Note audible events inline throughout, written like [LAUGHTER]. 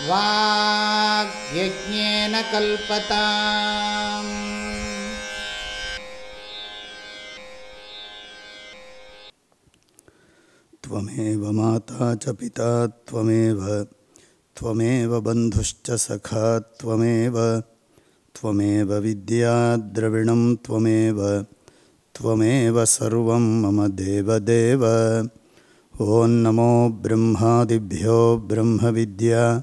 वाग्यज्ञेन कल्पता त्वमेव माता च पिता, त्वमेव त्वमेव बन्धुश्च सखा, त्वमेव त्वमेव विद्याद्रविणं त्वमेव त्वमेव सर्वं मम देवदेव। ॐ नमो ब्रह्मादिभ्यो ब्रह्मविद्या।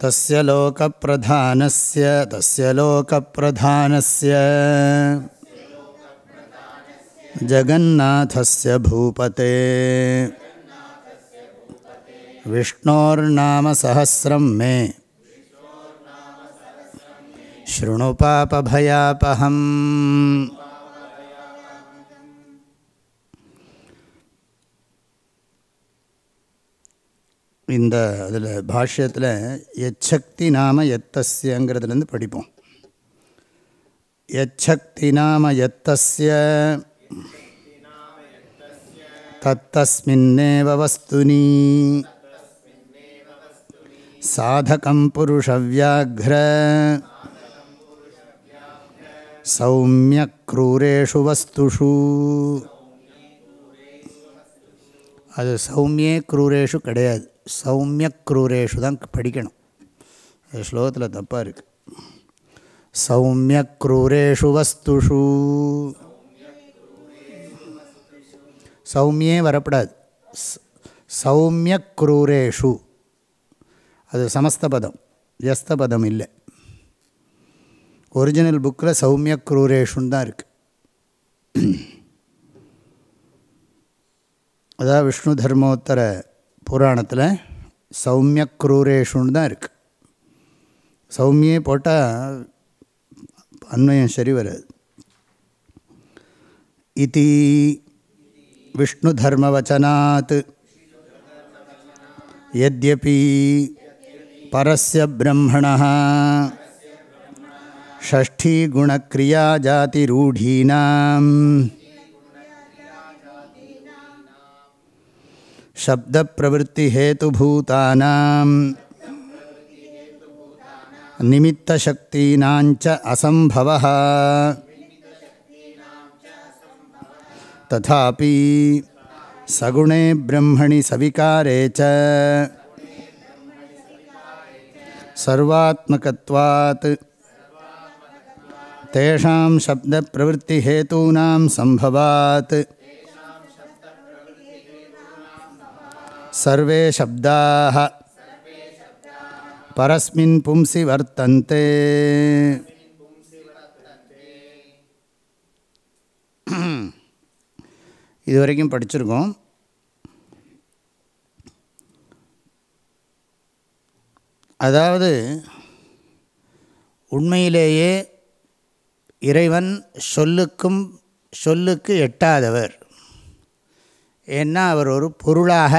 तस्य लोकप्रधानस्य तस्य लोकप्रधानस्य। जगन्नाथस्य भूपते। विष्णोर्नामसहस्रं मे। शृणु पापभयापहम् இந்த அதில் பாஷ்யத்தில் எச்சக்தி நாம எத்தஸ்யங்கிறதுலேருந்து படிப்போம். எச்சக்தி நாம எத்தஸ்ய தத்தஸ்மின்னேவ வஸ்துனி சாதகம் புருஷவியாக்ர சௌமியக்ரூரேஷு வஸ்துஷு. அது சௌமியே குரூரேஷு கிடையாது. சௌமிய குரூரேஷு தான் படிக்கணும். அது ஸ்லோகத்தில் தப்பாக இருக்குது சௌமிய குரூரேஷு வஸ்துஷு. சௌமியே வரப்படாது. சௌமிய குரூரேஷு அது சமஸ்தபதம். வியஸ்தபதம் இல்லை. ஒரிஜினல் புக்கில் சௌமிய குரூரேஷுன்னு தான் இருக்குது அதான் விஷ்ணு தர்மோத்தர புராணத்தில் சௌமிய குரூரேஷுன்னு தான் இருக்குது சௌமியே போட்டால் அன்வயம் சரி வராது இதி விஷ்ணு தர்மவச்சனாத் यद्यपि परस्य ब्रह्मणः षष्ठीगुणक्रियाजातिरूढीनाम् शब्दप्रवृत्तिहेतुभूतानां निमित्तशक्तीनाञ्च असम्भवः। तथापि सगुणे ब्रह्मणि सविकारे च। सर्वात्मकत्वात्। तेषां शब्दप्रवृत्तिहेतूनां सम्भवात्। सर्वे शब्दाः परस्मिन् पुंसि वर्तन्ते இது வரைக்கும் படிச்சிருக்கோம் அதாவது உண்மையிலேயே இறைவன் சொல்லுக்கும் சொல்லுக்கு எட்டாதவர் ஏன்னா அவர் ஒரு பொருளாக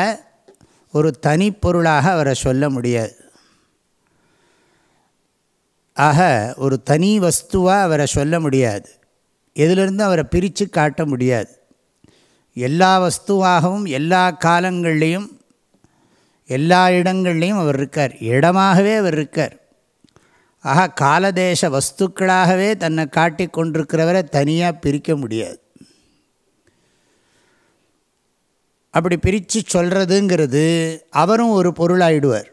ஒரு தனிப்பொருளாக அவரை சொல்ல முடியாது. ஆக ஒரு தனி வஸ்துவாக அவரை சொல்ல முடியாது. எதிலிருந்து அவரை பிரித்து காட்ட முடியாது. எல்லா வஸ்துவாகவும் எல்லா காலங்கள்லேயும் எல்லா இடங்கள்லேயும் அவர் இருக்கார். இடமாகவே அவர் இருக்கார். ஆக காலதேச வஸ்துக்களாகவே தன்னை காட்டி கொண்டிருக்கிறவரை தனியாக பிரிக்க முடியாது. அப்படி பிரித்து சொல்கிறதுங்கிறது அவரும் ஒரு பொருளாயிடுவார்.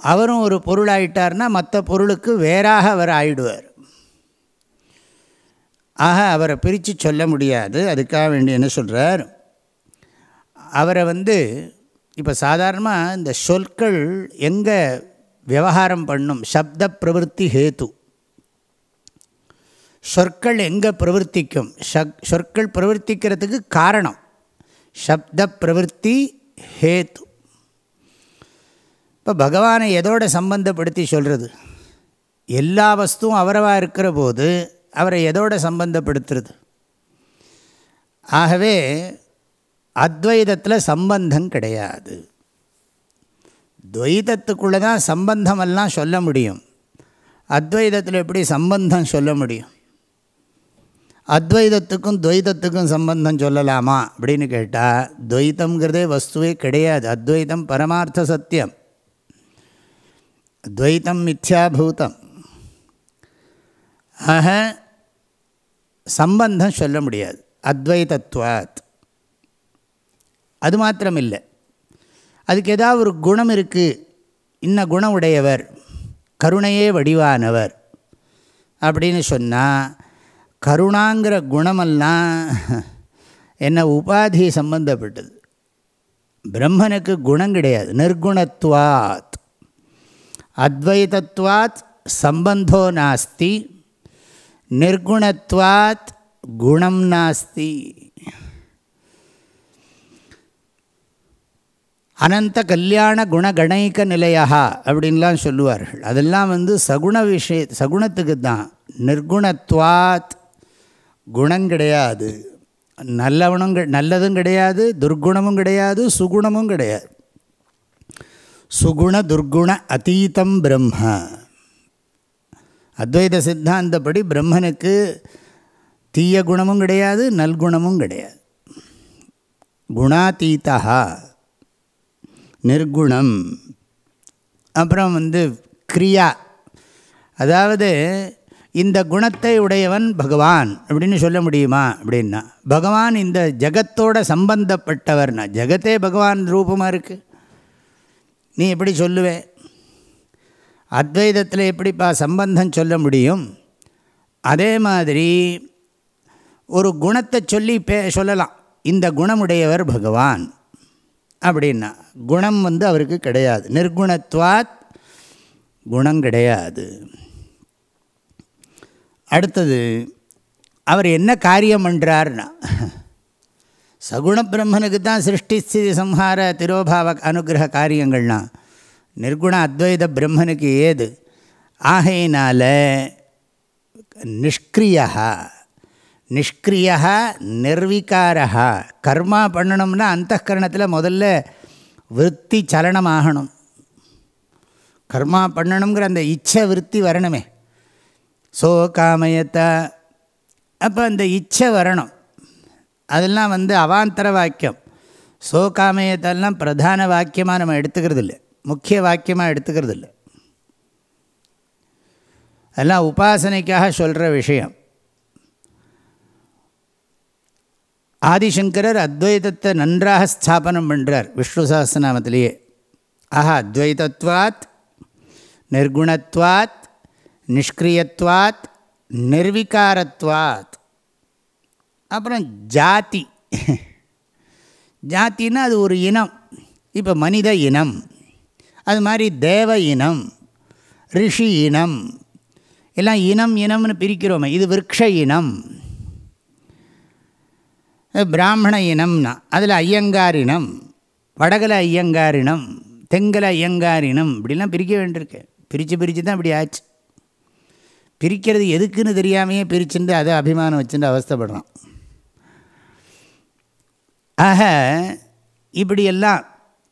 அவரும் ஒரு பொருளாயிட்டார்னா மற்ற பொருளுக்கு வேறாக அவர் ஆயிடுவார். ஆக அவரை பிரித்து சொல்ல முடியாது. அதுக்காக வேண்டி என்ன சொல்கிறார் அவரை வந்து இப்போ சாதாரணமாக இந்த சொற்கள் எங்கே விவகாரம் பண்ணும்? சப்த பிரவருத்தி ஹேத்து சொற்கள் எங்கே பிரவர்த்திக்கும்? சொற்கள் பிரவர்த்திக்கிறதுக்கு காரணம். சப்த பிரவருத்தி ஹேத்து. இப்போ பகவானை எதோட சம்பந்தப்படுத்தி சொல்கிறது எல்லா வஸ்துவும் அவரவாக இருக்கிற போது அவரை எதோட சம்பந்தப்படுத்துறது? ஆகவே அத்வைதத்தில் சம்பந்தம் கிடையாது. துவைதத்துக்குள்ளே தான் சம்பந்தமெல்லாம் சொல்ல முடியும். அத்வைதத்தில் எப்படி சம்பந்தம் சொல்ல முடியும்? அத்வைதத்துக்கும் துவைதத்துக்கும் சம்பந்தம் சொல்லலாமா? அப்படின்னு கேட்டால் துவைத்தங்கிறதே வஸ்துவே கிடையாது. அத்வைதம் பரமார்த்த சத்தியம். துவைத்தம் மித்யாபூதம் ஆக சம்பந்தம் சொல்ல முடியாது. அத்வைதத்வாத். அது மாத்திரம் இல்லை அதுக்கு ஏதாவது ஒரு குணம் இருக்குது இன்ன குணம் உடையவர். கருணையே வடிவானவர். அப்படின்னு சொன்னால் கருணாங்கிற குணமெல்லாம் என்ன உபாதி சம்பந்தப்பட்டது. பிரம்மனுக்கு குணம் கிடையாது. நிர்குணத்துவாத். அத்வைதத்துவாத் சம்பந்தோ நாஸ்தி. நிர்குணத்துவாத் குணம் நாஸ்தி. அனந்த கல்யாண குணகணைக்க நிலையா அப்படின்லாம் சொல்லுவார்கள். அதெல்லாம் வந்து சகுண விஷய சகுணத்துக்கு தான் நிர்குணத்துவாத். குணம் கிடையாது. நல்லவனும் நல்லதும் கிடையாது துர்குணமும் கிடையாது சுகுணமும் கிடையாது. சுகுண துர்குண அதீதம் பிரம்ம. அத்வைத சித்தாந்தப்படி பிரம்மனுக்கு தீய குணமும் கிடையாது நல்குணமும் கிடையாது. குணாதீதா நிர்குணம். அப்புறம் வந்து கிரியா. அதாவது இந்த குணத்தை உடையவன் பகவான். அப்படின்னு சொல்ல முடியுமா? அப்படின்னா பகவான் இந்த ஜகத்தோட சம்பந்தப்பட்டவர்னா ஜகத்தே பகவான் ரூபமாக இருக்குது நீ எப்படி சொல்லுவே? அத்வைதத்தில் எப்படிப்பா சம்பந்தம் சொல்ல முடியும்? அதே மாதிரி ஒரு குணத்தை சொல்லி பே சொல்லலாம். இந்த குணமுடையவர் பகவான். அப்படின்னா குணம் வந்து அவருக்கு கிடையாது. நிர்குணத்துவாத் குணம் கிடையாது. அடுத்தது அவர் என்ன காரியம் பண்ணுறார்னா சகுண பிரம்மனுக்கு தான் சிருஷ்டி ஸ்திதி சம்ஹார திரோபாவ அனுகிரக காரியங்கள்லாம் நிர்குண அத்வைத பிரம்மனுக்கு ஏது? ஆகையினால நிஷ்கிரியா நிஷ்கிரியா நிர்வீக்காரா கர்மா பண்ணணும்னா அந்த கரணத்தில் முதல்ல விற்பி சலனமாகணும். கர்மா பண்ணணுங்கிற அந்த இச்சை விற்பி வரணுமே. சோ காமயத்தா அப்போ அந்த இச்சை வரணும். அதெல்லாம் வந்து அவாந்தர வாக்கியம். சோ காமயத்தெல்லாம் பிரதான வாக்கியமாக நம்ம எடுத்துக்கிறது இல்லை முக்கிய வாக்கியமாக எடுத்துக்கிறது இல்லை அதெல்லாம் உபாசனைக்காக சொல்கிற விஷயம். ஆதிசங்கரர் அத்வைதத்தை நன்றாக ஸ்தாபனம் பண்ணுறார் விஷ்ணு சஹஸ்ரநாமத்திலேயே ஆஹா அத்வைதத்வாத் நிர்குணத்வாத் நிஷ்கிரியத்வாத் நிர்விகாரத்வாத். அப்புறம் ஜாதி. ஜாத்தின்னா அது ஒரு இனம். இப்போ மனித இனம். அது மாதிரி தேவ இனம் ரிஷி இனம். எல்லாம் இனம் இனம்னு பிரிக்கிறோமே. இது விரக்ஷ இனம். பிராமண இனம்னா. அதில் ஐயங்கார் இனம் வடகல ஐயங்கார் இனம் தெங்கல ஐயங்கார் இனம். இப்படிலாம் பிரிக்க வேண்டியிருக்கு. பிரித்து பிரித்து தான் இப்படி ஆச்சு. பிரிக்கிறது எதுக்குன்னு தெரியாமையே பிரிச்சுட்டு அதை அபிமானம் வச்சுட்டு அவஸ்தப்படுறான். ஆக இப்படியெல்லாம்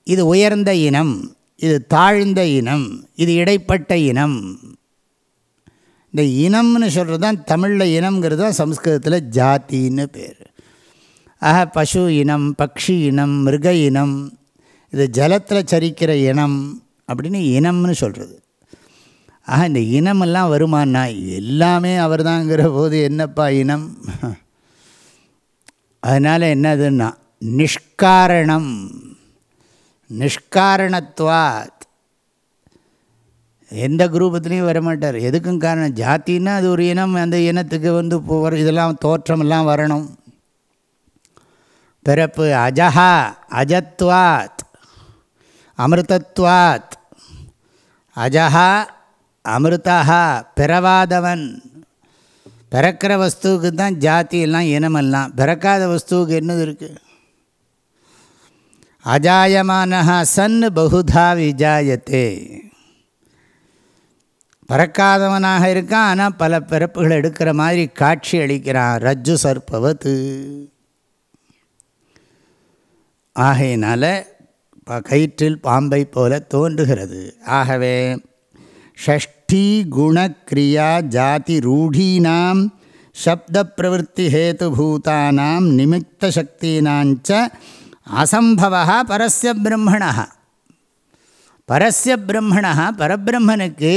இது உயர்ந்த இனம் இது தாழ்ந்த இனம் இது இடைப்பட்ட இனம். இந்த இனம்னு சொல்கிறது தான் தமிழில் இனம்ங்கிறது தான் சம்ஸ்கிருதத்தில் ஜாத்தின்னு பேர். ஆக பசு இனம் பக்ஷி இனம் மிருக இனம் இது ஜலத்தில் சரிக்கிற இனம் அப்படின்னு இனம்னு சொல்கிறது ஆக இந்த இனமெல்லாம் வருமானா? எல்லாமே அவர் தாங்கிற போது என்னப்பா இனம்? அதனால் என்னதுன்னா நிஷ்காரணம். நிஷ்காரணத்துவாத் எந்த குரூபத்துலேயும் வரமாட்டார். எதுக்கும் காரணம்? ஜாத்தின்னா அது ஒரு இனம் அந்த இனத்துக்கு வந்து போகிற இதெல்லாம் தோற்றமெல்லாம் வரணும். பிறப்பு அஜஹா அஜத்வாத். அமிர்தத்வாத். அஜஹா அமிர்தாகா பிறவாதவன். பிறக்கிற வஸ்துவுக்கு தான் ஜாதி எல்லாம் இனமெல்லாம் பிறக்காத வஸ்துவுக்கு என்னது இருக்குது அஜாயமானஹா சன் பகுதா விஜாயத்தே. பறக்காதவனாக இருக்கான் ஆனால் பல பிறப்புகள் எடுக்கிற மாதிரி காட்சி அளிக்கிறான். ரஜ்ஜு சர்பவத்து ஆகையினால் கயிற்றில் பாம்பை போல தோன்றுகிறது. ஆகவே ஷஷ்டி குணக்ரியா ஜாதி ரூಢீனாம் சப்த பிரவருத்தி ஹேதுபூதானாம் நிமித்த சக்தினாஞ்ச அசம்பவா பரஸ்ய பிரம்மணா பரஸ்ய பிரம்மணா பரபிரம்மனுக்கு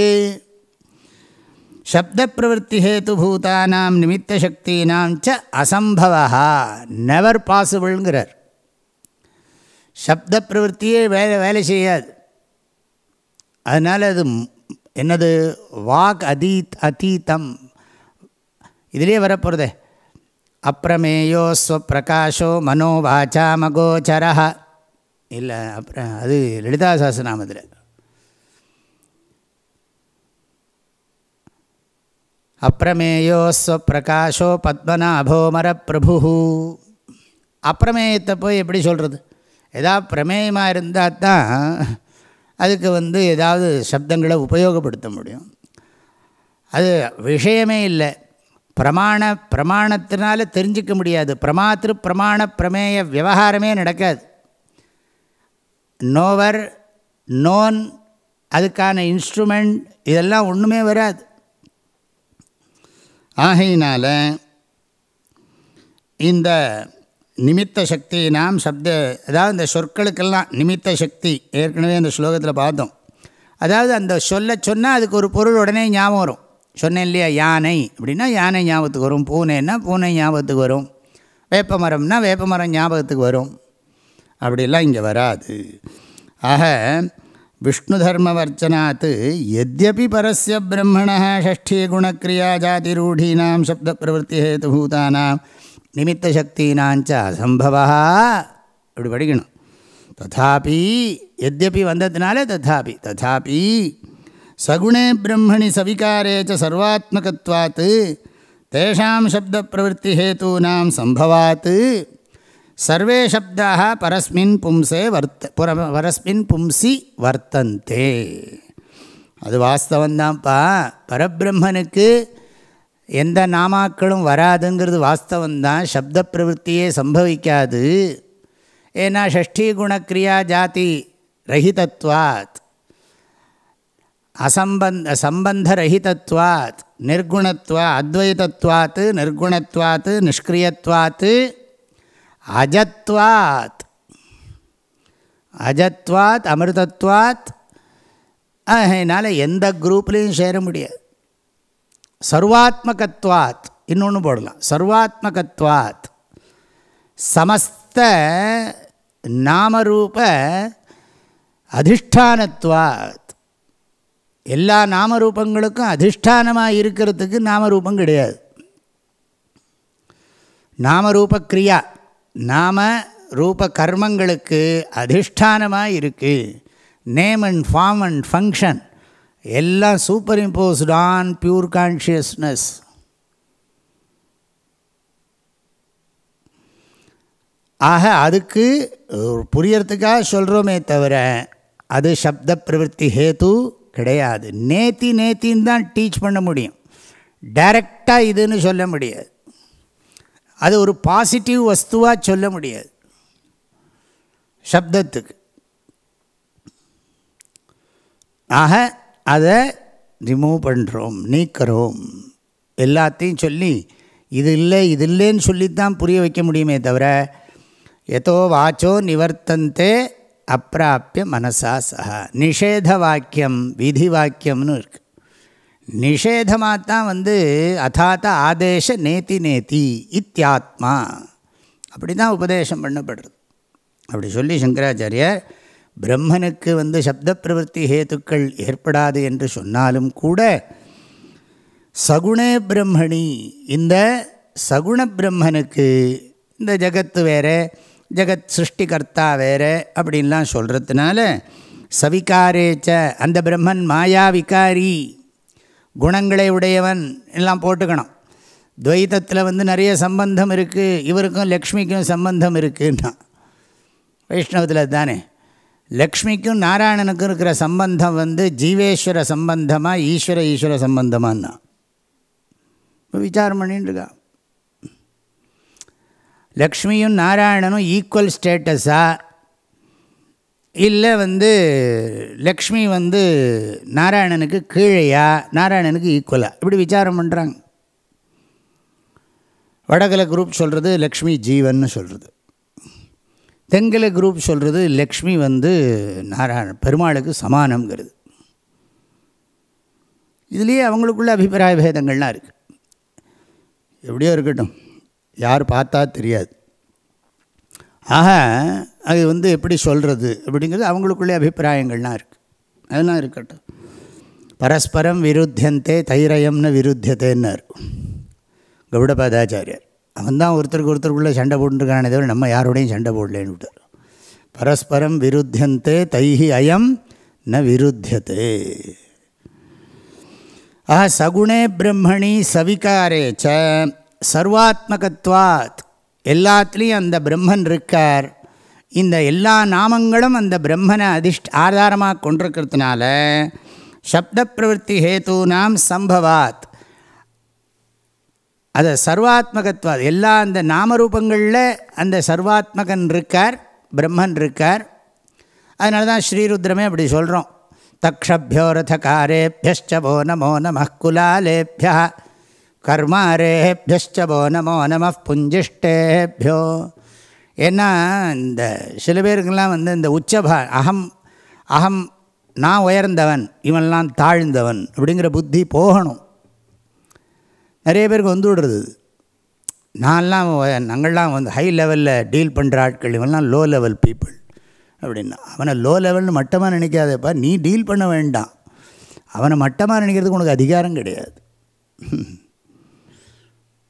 சப்த பிரவருத்தி ஹேதுபூதானாம் நிமித்த சக்தினாம் ச அசம்பவா நெவர் பாசிபிள்ங்கிறார் சப்த பிரவருத்தியே வேலை வேலை செய்யாது. அதனால் அது என்னது? வாக் அதீத் அதீத்தம் இதிலே வரப்போகிறதே அப்பிரமேயோ ஸ்வப்பிரகாஷோ மனோ வாச்சா இல்லை அப்புறம் அது லலிதா சாஸ்திரநாமத்தில். அப்பிரமேயோ ஸ்வப்பிரகாஷோ பத்மநாபோ மரப்பிரபு அப்பிரமேயத்தை போய் எப்படி சொல்கிறது ஏதாவது பிரமேயமாக இருந்தால் தான் அதுக்கு வந்து ஏதாவது சப்தங்களை உபயோகப்படுத்த முடியும். அது விஷயமே இல்லை. பிரமாண பிரமாணத்தினால தெரிஞ்சிக்க முடியாது. பிரமாத்திரு பிரமாண பிரமேய விவகாரமே நடக்காது. நோவர் நோன் அதுக்கான இன்ஸ்ட்ருமெண்ட் இதெல்லாம் ஒன்றுமே வராது. ஆகையினால் இந்த நிமித்த சக்தி நாம் சப்த அதாவது இந்த சொற்களுக்கெல்லாம் நிமித்த சக்தி ஏற்கனவே அந்த ஸ்லோகத்தில் பார்த்தோம். அதாவது அந்த சொல்ல சொன்னால் அதுக்கு ஒரு பொருள் உடனே ஞாபகம் வரும். சொன்னேன் இல்லையா யானை அப்படின்னா யானை ஞாபகத்துக்கு வரும். பூனைன்னா பூனை ஞாபகத்துக்கு வரும். வேப்ப மரம்னா வேப்ப மரம் ஞாபகத்துக்கு வரும். அப்படிலாம் இங்கே வராது. ஆக விஷ்ணு தர்மவர்ச்சனாத் எத்யபி பரஸ்ய பிரம்மண ஷஷ்டி குணக்ரியா ஜாதிரூಢீனாம் சப்த பிரவருத்தி ஹேதுபூதானாம் நிமித்த சக்தினாஞ்ச அசம்பவா? இப்படி படிக்கணும். ததாபி எத்யபி வந்ததுனால ததாபி. ததாபி சகுணே பிரம்மணி சவிகாரேச்ச சர்வாத்மகத்வாத்து தேஷாம் சப்த பிரவருத்தி ஹேத்தூனாம் சம்பவாத்து சர்வே சப்தாக பரஸ்மின் பும்சே வர்த்த புற பரஸ்மின் பும்சி வர்த்தந்தே. அது வாஸ்தவந்தான்ப்பா பரபிரம்மனுக்கு எந்த நாமாக்களும் வராதுங்கிறது வாஸ்தவந்தான் சப்த பிரவருத்தியே சம்பவிக்காது. ஏன்னா ஷஷ்டி குணக்ரியா ஜாதி ரஹிதத்வாத். அசம்பந்த சம்பந்த ரஹிதத்வாத் நிர்குணத்வா அத்வைதத்வாத்து நிர்குணத்வாத்து நிஷ்கிரியத்வாத்து அஜத்வாத். அஜத்வாத் அமிர்தத்வாத். அதனால் எந்த குரூப்லேயும் சேர முடியாது. சர்வாத்மகத்வாத். இன்னொன்று போடலாம். சர்வாத்மகத்வாத். சமஸ்த நாமரூப அதிஷ்டானத்வாத். எல்லா நாமரூபங்களுக்கும் அதிஷ்டானமாக இருக்கிறதுக்கு நாமரூபம் கிடையாது. நாமரூப கிரியா நாம ரூப கர்மங்களுக்கு அதிஷ்டானமாக இருக்குது name and form and function. எல்லாம் superimposed on pure consciousness ஆக அதுக்கு புரியறதுக்காக சொல்கிறோமே தவிர அது சப்த பிரவருத்தி ஹேத்து கிடையாது. நேத்தி நேத்தின்னு தான் டீச் பண்ண முடியும். டைரக்டாக இதுன்னு சொல்ல முடியாது. அது ஒரு பாசிட்டிவ் வஸ்துவாக சொல்ல முடியாது. சப்தத்துக்கு. ஆக அதை ரிமூவ் பண்ணுறோம் நீக்கிறோம். எல்லாத்தையும் சொல்லி இது இல்லை இது இல்லைன்னு சொல்லித்தான் புரிய வைக்க முடியுமே தவிர எதோ வாச்சோ நிவர்த்தந்தே அப்பிராப்பிய மனசா சஹா. நிஷேத வாக்கியம் விதி வாக்கியம்னு இருக்குது நிஷேதமாக தான் வந்து அதாத்த ஆதேச நேத்தி நேத்தி இத்தியாத்மா. அப்படி தான் உபதேசம் பண்ணப்படுறது. அப்படி சொல்லி சங்கராச்சாரியர் பிரம்மனுக்கு வந்து சப்த பிரவருத்தி ஹேத்துக்கள் ஏற்படாது என்று சொன்னாலும் கூட சகுணே பிரம்மணி இந்த சகுண பிரம்மனுக்கு இந்த ஜகத்து வேறு ஜெகத் சிருஷ்டிகர்த்தா வேறு அப்படின்லாம் சொல்கிறதுனால சவிகாரேச்ச அந்த பிரம்மன் மாயா விகாரி குணங்களை உடையவன் எல்லாம் போட்டுக்கணும். துவைத்தத்தில் வந்து நிறைய சம்பந்தம் இருக்குது இவருக்கும் லக்ஷ்மிக்கும் சம்பந்தம் இருக்குன்னா வைஷ்ணவத்தில் தானே லக்ஷ்மிக்கும் நாராயணனுக்கும் இருக்கிற சம்பந்தம் வந்து ஜீவேஸ்வர சம்பந்தமாக ஈஸ்வர ஈஸ்வர சம்பந்தமான்னா. இப்போ விசாரம் பண்ணிட்டுருக்கா லக்ஷ்மியும் நாராயணனும் ஈக்குவல் ஸ்டேட்டஸா இல்லை வந்து லக்ஷ்மி வந்து நாராயணனுக்கு கீழையா? நாராயணனுக்கு ஈக்குவலா இப்படி விசாரம் பண்ணுறாங்க வடகலை குரூப் சொல்கிறது லக்ஷ்மி ஜீவன் சொல்கிறது தெங்கல குரூப் சொல்கிறது லக்ஷ்மி வந்து நாராயண பெருமாளுக்கு சமானங்கிறது இதுலேயே அவங்களுக்குள்ள அபிப்பிராய பேதங்கள்லாம் இருக்குது எப்படியோ இருக்கட்டும் யார் பார்த்தா தெரியாது. ஆக அது வந்து எப்படி சொல்கிறது அப்படிங்கிறது அவங்களுக்குள்ளே அபிப்பிராயங்கள்லாம் இருக்குது அதெல்லாம் இருக்கட்டும். பரஸ்பரம் விருத்தியந்தே தைரயம்னு விருத்தியத்தேன்னார் கௌடபாதாச்சாரியர். அவன் தான் ஒருத்தருக்கு ஒருத்தருக்குள்ளே சண்டை போட்டுருக்கானே தவிர நம்ம யாரோடையும் சண்டை போடலேன்னு விட்டார். பரஸ்பரம் விருத்தியந்தே தைஹி அயம் ந விருத்தியதே. ஆஹா சகுணே பிரம்மணி சவிகாரே ச சர்வாத்மகத்வாத். எல்லாத்துலேயும் அந்த பிரம்மன் இருக்கார். இந்த எல்லா நாமங்களும் அந்த பிரம்மனை அதிஷ்ட ஆதாரமாக கொண்டிருக்கிறதுனால சப்த பிரவருத்தி ஹேத்தூனாம் சம்பவாத். அதை சர்வாத்மகத்துவம் எல்லா அந்த நாமரூபங்களில் அந்த சர்வாத்மகன் இருக்கார் பிரம்மன் இருக்கார். அதனால தான் ஸ்ரீருத்ரமே அப்படி சொல்கிறோம் தக்ஷபியோ நமோ நம குலாலேபியா கர்மாரேபியஷ்ட நமோ நம புஞ்சிஷ்டேபியோ. ஏன்னா இந்த சில பேருக்கெல்லாம் வந்து இந்த உச்சபா அகம் அகம் நான் உயர்ந்தவன் இவன்லாம் தாழ்ந்தவன் அப்படிங்கிற புத்தி போகணும். நிறைய பேருக்கு வந்து விடுறது நான்லாம் நாங்கள்லாம் வந்து ஹை லெவலில் டீல் பண்ணுற ஆட்கள் இவன்லாம் லோ லெவல் பீப்புள் அப்படின்னா அவனை லோ லெவல்னு மட்டமாக நினைக்காதப்பா நீ டீல் பண்ண வேண்டாம். அவனை மட்டமாக நினைக்கிறதுக்கு உனக்கு அதிகாரம் கிடையாது.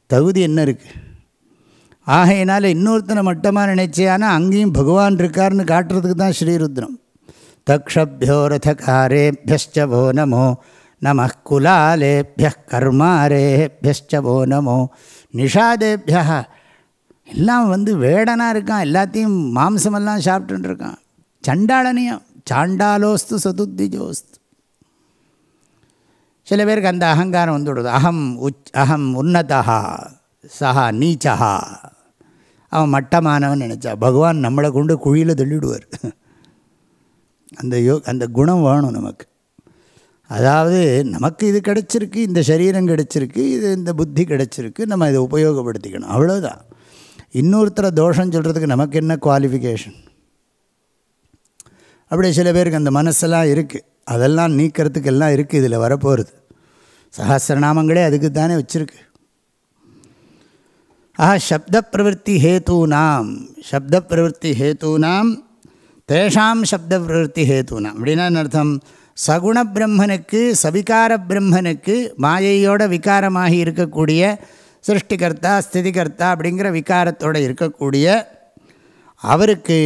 தகுதி என்ன இருக்குது ஆகையினால் இன்னொருத்தனை மட்டமாக நினைச்சியானா அங்கேயும் பகவான் இருக்கார்னு காட்டுறதுக்கு தான் ஸ்ரீருத்ரம். தக்ஷபியோ ரதகாரேபியஷ்ட நமோ. நம குலாலேபிய கர்மாரேபியோ நமோ நிஷாதேபியா எல்லாம் வந்து வேடனாக இருக்கான் எல்லாத்தையும் மாம்சமெல்லாம் சாப்பிட்டுருக்கான் சண்டாளனியம் சாண்டாலோஸ்து சதுத்திஜோஸ்து சில பேருக்கு அந்த அகங்காரம் வந்து விடுது அகம் உச் அகம் உன்னதா சஹா நீச்சா. அவன் மட்டமானவன் நினச்சா பகவான் நம்மளை கொண்டு குழியில் தள்ளிவிடுவார் அந்த யோ அந்த குணம் வேணும் நமக்கு. அதாவது நமக்கு இது கிடச்சிருக்கு இந்த சரீரம் கிடச்சிருக்கு இது இந்த புத்தி கிடச்சிருக்கு நம்ம இதை உபயோகப்படுத்திக்கணும். அவ்வளோதான் இன்னொருத்தரை தோஷம் சொல்கிறதுக்கு நமக்கு என்ன குவாலிஃபிகேஷன் அப்படி சில பேருக்கு அந்த மனசெல்லாம் இருக்குது அதெல்லாம் நீக்கிறதுக்கு எல்லாம் இருக்குது இதில் வரப்போகிறது சகசிரநாமங்களே அதுக்கு தானே வச்சுருக்கு. ஆஹா சப்த பிரவருத்தி ஹேத்தூனாம் சப்த பிரவருத்தி ஹேத்தூனாம் தேஷாம் சப்த பிரவருத்தி ஹேத்தூனாம் அப்படின்னா அர்த்தம்? சகுண பிரம்மனுக்கு சவிகார பிரம்மனுக்கு மாயையோட விகாரமாகி இருக்கக்கூடிய சிருஷ்டிகர்த்தா ஸ்திதிகர்த்தா அப்படிங்கிற விகாரத்தோடு இருக்கக்கூடிய அவருக்கு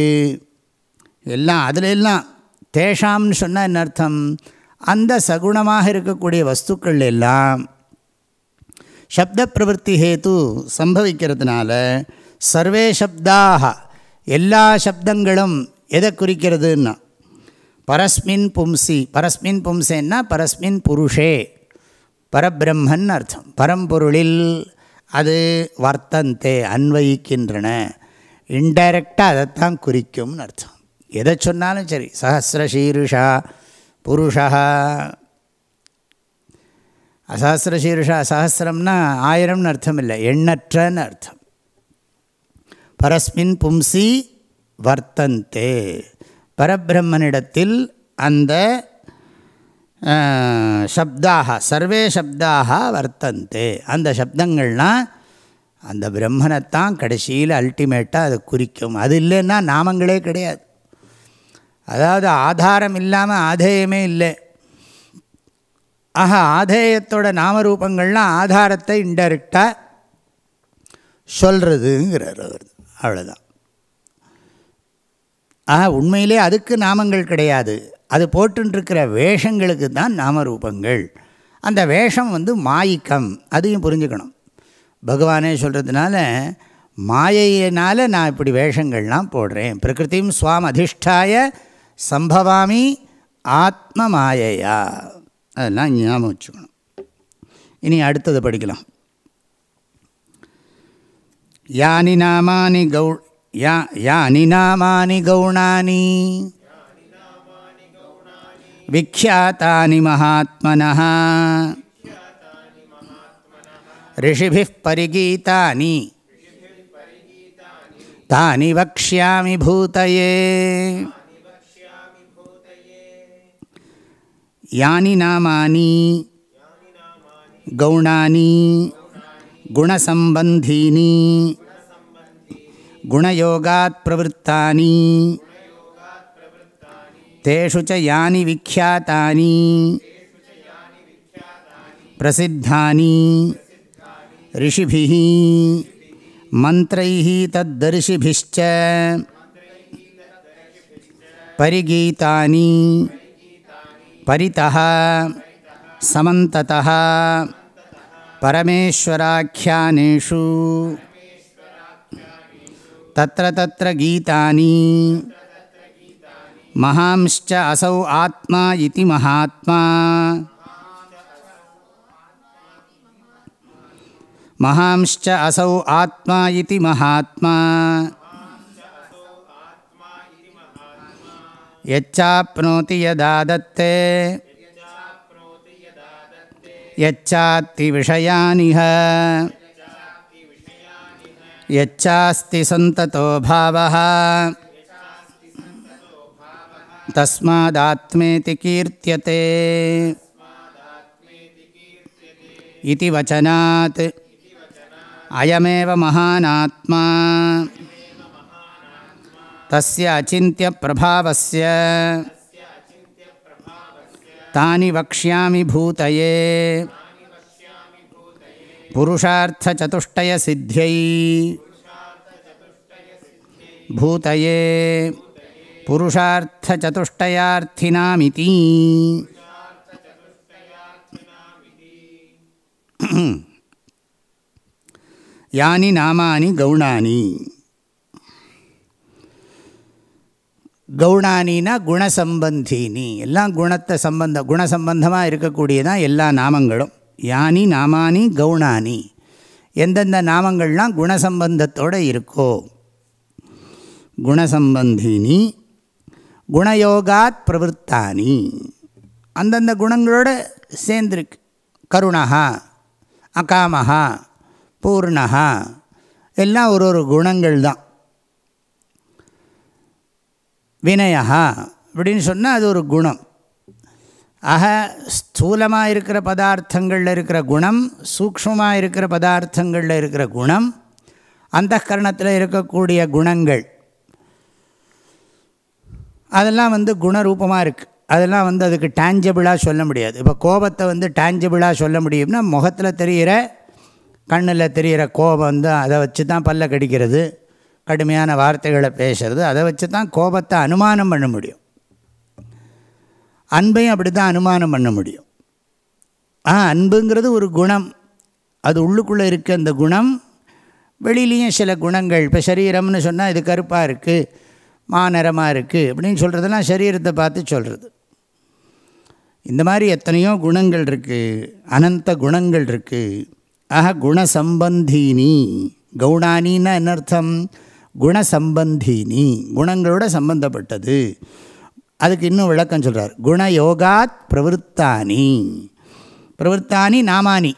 எல்லாம் அதில் எல்லாம் தேஷாம்னு சொன்னால் என்ன அர்த்தம்? அந்த சகுணமாக இருக்கக்கூடிய வஸ்துக்கள் எல்லாம் சப்த பிரவருத்தி ஹேத்து சம்பவிக்கிறதுனால சர்வே சப்தாக எல்லா சப்தங்களும் எதை குறிக்கிறதுன்னா பரஸ்மின் பும்சி. பரஸ்மின் பும்சேன்னா பரஸ்மின் புருஷே. பரபிரம்மன் அர்த்தம். பரம்பொருளில் அது வர்த்தந்தே அன்வயிக்கின்றன. இன்டைரக்டாக அதைத்தான் குறிக்கும்னு அர்த்தம். எதை சொன்னாலும் சரி. சஹசிரசீருஷா புருஷா. அசஹசிரசீருஷா சஹசிரம்னா ஆயிரம்னு அர்த்தம் இல்லை. எண்ணற்றன்னு அர்த்தம். பரஸ்மின் பும்சி வர்த்தந்தே. பரபிரம்மனிடத்தில் அந்த சப்தாக சர்வே சப்தாக வர்த்தந்தே. அந்த சப்தங்கள்லாம் அந்த பிரம்மனைத்தான் கடைசியில் அல்டிமேட்டாக அதை குறிக்கும். அது இல்லைன்னா நாமங்களே கிடையாது. அதாவது ஆதாரம் இல்லாமல் ஆதேயமே இல்லை. ஆக ஆதேயத்தோட நாமரூபங்கள்லாம் ஆதாரத்தை இன்டெரக்டாக சொல்கிறதுங்கிறார் அவர். அவ்வளோதான் ஆ உண்மையிலே அதுக்கு நாமங்கள் கிடையாது. அது போட்டுருக்கிற வேஷங்களுக்கு தான் நாமரூபங்கள். அந்த வேஷம் வந்து மாயிக்கம் அதையும் புரிஞ்சுக்கணும். பகவானே சொல்கிறதுனால மாயையினால் நான் இப்படி வேஷங்கள்லாம் போடுறேன். பிரகிருதியும் சுவாம் அதிஷ்டாய சம்பவாமி ஆத்ம மாயையா அதெல்லாம் ஞாபகம் வச்சுக்கணும். இனி அடுத்தது படிக்கலாம். யானி நாமானி கௌ या यानि नामानि गौणानि। विख्यातानि महात्मनः। ऋषिभिः परिगीतानि। तानि वक्ष्यामि भूतये। यानि गुणयोगात् प्रवृत्तानि। तेषु च यानि विख्यातानि। प्रसिद्धानि। ऋषिभिः। मन्त्रैः तद्दर्शिभिश्च। परिगीतानि। परितः। समन्ततः। परमेश्वराख्यानेषु। तत्र तत्र गीतानि महांश्च असौ आत्मा इति महात्मा महांश्च असौ आत्मा इति महात्मा यच्चाप्नोति यदा दत्ते यच्चात्ति विषयानिह यच्चास्ति सन्ततो भावः तस्मादात्मेति कीर्त्यते इति वचनात् अयमेव महानात्मा तस्य अचिन्त्यप्रभावस्य तानि वक्ष्यामि भूतये पुरुषार्थचतुष्टयसिद्ध्यै भूतये पुरुषार्थचतुष्टयार्थिनामिति யானி நாமானி கவுணானி கவுணானின்னா குணசம்பந்தினி எல்லாம் குணத்தை சம்பந்த குணசம்பந்தமாக இருக்கக்கூடியதான் எல்லா நாமங்களும் யானி நாமானி கவுணானி எந்தெந்த நாமங்கள்லாம் குணசம்பந்தத்தோடு இருக்கோ. குணசம்பந்தினி குணயோகாத் பிரவருத்தானி. அந்தந்த குணங்களோட சேர்ந்துருக்கு. கருணா அகாமஹா பூர்ணா எல்லாம் ஒரு ஒரு குணங்கள் தான் வினயா அப்படின்னு சொன்னால் அது ஒரு குணம். ஆக ஸ்தூலமாக இருக்கிற பதார்த்தங்களில் இருக்கிற குணம் சூக்ஷமாக இருக்கிற பதார்த்தங்களில் இருக்கிற குணம் அந்த கரணத்தில் இருக்கக்கூடிய குணங்கள். அதெல்லாம் வந்து குணரூபமாக இருக்குது அதெல்லாம் வந்து அதுக்கு டேஞ்சபிளாக சொல்ல முடியாது. இப்போ கோபத்தை வந்து டேஞ்சபிளாக சொல்ல முடியும்னா முகத்தில் தெரிகிற கண்ணில் தெரிகிற கோபம் வந்து அதை வச்சு தான் பல்ல கடிக்கிறது. கடுமையான வார்த்தைகளை பேசுகிறது அதை வச்சு தான் கோபத்தை அனுமானம் பண்ண முடியும். அன்பையும் அப்படி தான் அனுமானம் பண்ண முடியும். ஆ அன்புங்கிறது ஒரு குணம். அது உள்ளுக்குள்ளே இருக்க அந்த குணம் வெளியிலையும் சில குணங்கள். இப்போ சரீரம்னு சொன்னால் இது கருப்பாக இருக்குது மாநிறமாக இருக்குது அப்படின்னு சொல்கிறதெல்லாம் சரீரத்தை பார்த்து சொல்கிறது இந்த மாதிரி எத்தனையோ குணங்கள் இருக்குது அனந்த குணங்கள் இருக்குது ஆக குணசம்பந்தீனி. கவுணானின்னா என்ன அர்த்தம்? குணசம்பந்தினி. குணங்களோட சம்பந்தப்பட்டது. அதுக்கு இன்னும் விளக்கம் சொல்கிறார் குணயோகாத் பிரவருத்தானி. பிரவருத்தானி நாமானி.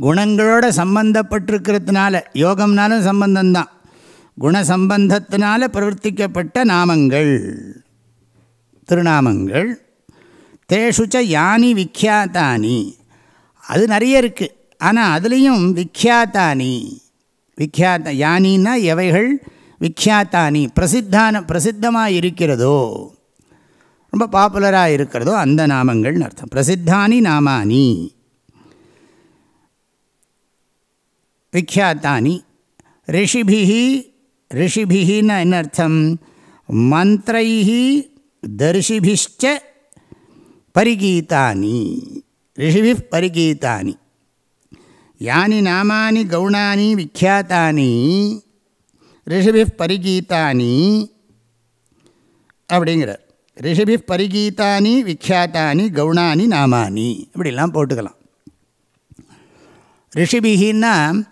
குணங்களோட சம்பந்தப்பட்டிருக்கிறதுனால யோகம்னாலும் சம்பந்தந்தான் குணசம்பந்தத்தினால பிரவர்த்திக்கப்பட்ட நாமங்கள். திருநாமங்கள். தேஷுச்ச யானி விக்யாத்தானி அது நிறைய இருக்குது ஆனால் அதுலேயும் விக்யாத்தானி விக்யாத்த யானின்னா எவைகள்? விக்யாத்தானி பிரசித்தான பிரசித்தமாக இருக்கிறதோ ரொம்ப பாப்புலராக இருக்கிறதோ அந்த நாமங்கள்னு அர்த்தம். பிரசித்தானி நாமானி. விக்யாத்தானி ரிஷிபிஹி ரிஷிபிஹின்னு என்ன அர்த்தம்? மந்திரைஹி தர்ஷிபிஷ்ட பரிகீதானி ரிஷிபி பரிகீதானி யானி நாமானி கௌணானி விக்யாத்தானி ரிஷிபி பரிகீதானி அப்படிங்கிறார். ரிஷிபி பரிகீதானி விக்யாத்தானி கவுணானி நாமானி. இப்படிலாம் போட்டுக்கலாம். ரிஷிபிகின்னா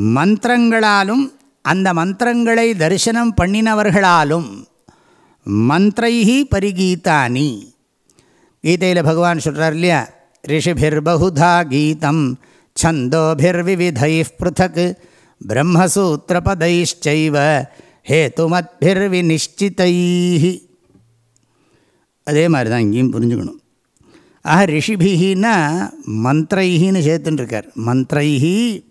மந்திரங்களாலும் அந்த மந்திரங்களை தரிசனம் பண்ணினவர்களாலும் மந்திரைஹி பரிகீதானி. கீதையில் பகவான் சொல்கிறார் இல்லையா? ரிஷிபிர் பகுதா கீதம் சந்தோபிர் விவிதை பிருத்தக் பிரம்மசூத்திரபதைஷ்சைவ ஹேத்துமத்பிர்வி நிஷ்டிதை அதே மாதிரி தான் இங்கேயும் புரிஞ்சுக்கணும். ஆக ரிஷிபிகின்னா மந்திரைகின்னு சேர்த்துட்டுருக்கார். மந்திரைகி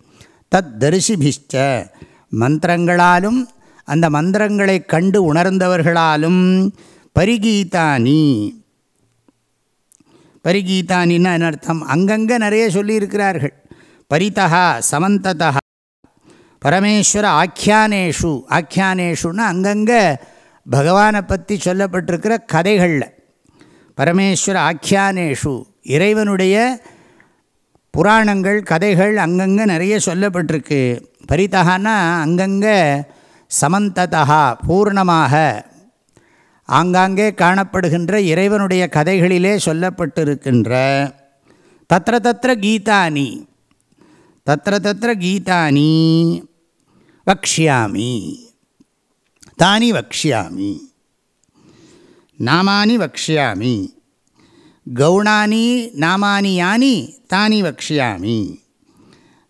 தத் தரிசிபிஷ்ட மந்திரங்களாலும் அந்த மந்திரங்களை கண்டு உணர்ந்தவர்களாலும் பரிகீதானி. பரிகீதானின்னா என்ன அர்த்தம்? அங்கங்கே நிறைய சொல்லியிருக்கிறார்கள். பரிதா சமந்ததா பரமேஸ்வர ஆக்கியானேஷு. ஆக்கியானேஷுன்னா அங்கங்கே பகவானை பற்றி சொல்லப்பட்டிருக்கிற கதைகளில். பரமேஸ்வர ஆக்கியானேஷு. இறைவனுடைய புராணங்கள் கதைகள் அங்கங்கே நிறைய சொல்லப்பட்டிருக்கு. பரிதகான்னா அங்கங்கே சமந்ததா பூர்ணமாக ஆங்காங்கே காணப்படுகின்ற இறைவனுடைய கதைகளிலே சொல்லப்பட்டிருக்கின்ற தத்திர தத்திர கீதானி. தத்திர தத்திர கீதானி. வக்ஷியாமி தானி வக்ஷியாமி நாமானி வக்ஷியாமி கௌணானி நாமானி யானி தானி வக்ஷியாமி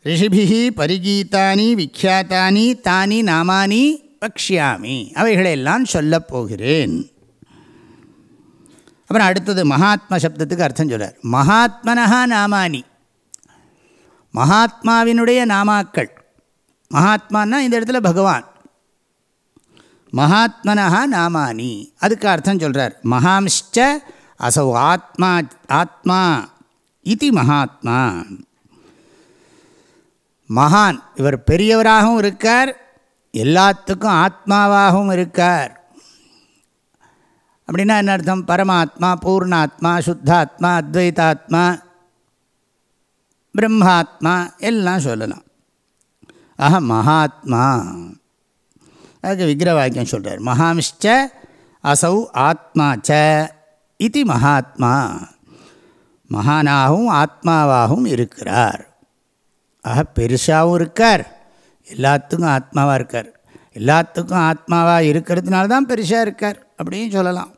ரிஷிபிஹி பரிகீதானி விக்யாத்தானி தானி நாமானி வக்ஷியாமி அவைகளெல்லாம் சொல்லப் போகிறேன்। அப்புறம் அடுத்தது மகாத்மா சப்தத்துக்கு அர்த்தம் சொல்கிறார் மகாத்மனஹா நாமானி. மகாத்மாவினுடைய நாமாக்கள். மகாத்மானா இந்த இடத்துல பகவான். மகாத்மனஹா நாமானி. அதுக்கு அர்த்தம் சொல்கிறார் மகாம்ஷ்ட அசௌ ஆத்மா ஆத்மா இது மகாத்மா. மகான் இவர் பெரியவராகவும் இருக்கார். எல்லாத்துக்கும் ஆத்மாவாகவும் இருக்கார். அப்படின்னா என்ன அர்த்தம்? பரமாத்மா பூர்ணாத்மா சுத்தாத்மா அத்வைதாத்மா பிரம்மாத்மா எல்லாம் சொல்லலாம். ஆஹா மகாத்மா. அதுக்கு விக்கிரவாக்கியம் சொல்கிறார் மகாமிஷ்ட அசௌ ஆத்மா ச இது மகாத்மா. மகானாகவும் ஆத்மாவாகவும் இருக்கிறார். ஆக பெருசாகவும் இருக்கார். எல்லாத்துக்கும் ஆத்மாவாக இருக்கார். எல்லாத்துக்கும் ஆத்மாவாக இருக்கிறதுனால தான் பெருசாக இருக்கார் அப்படின்னு சொல்லலாம்.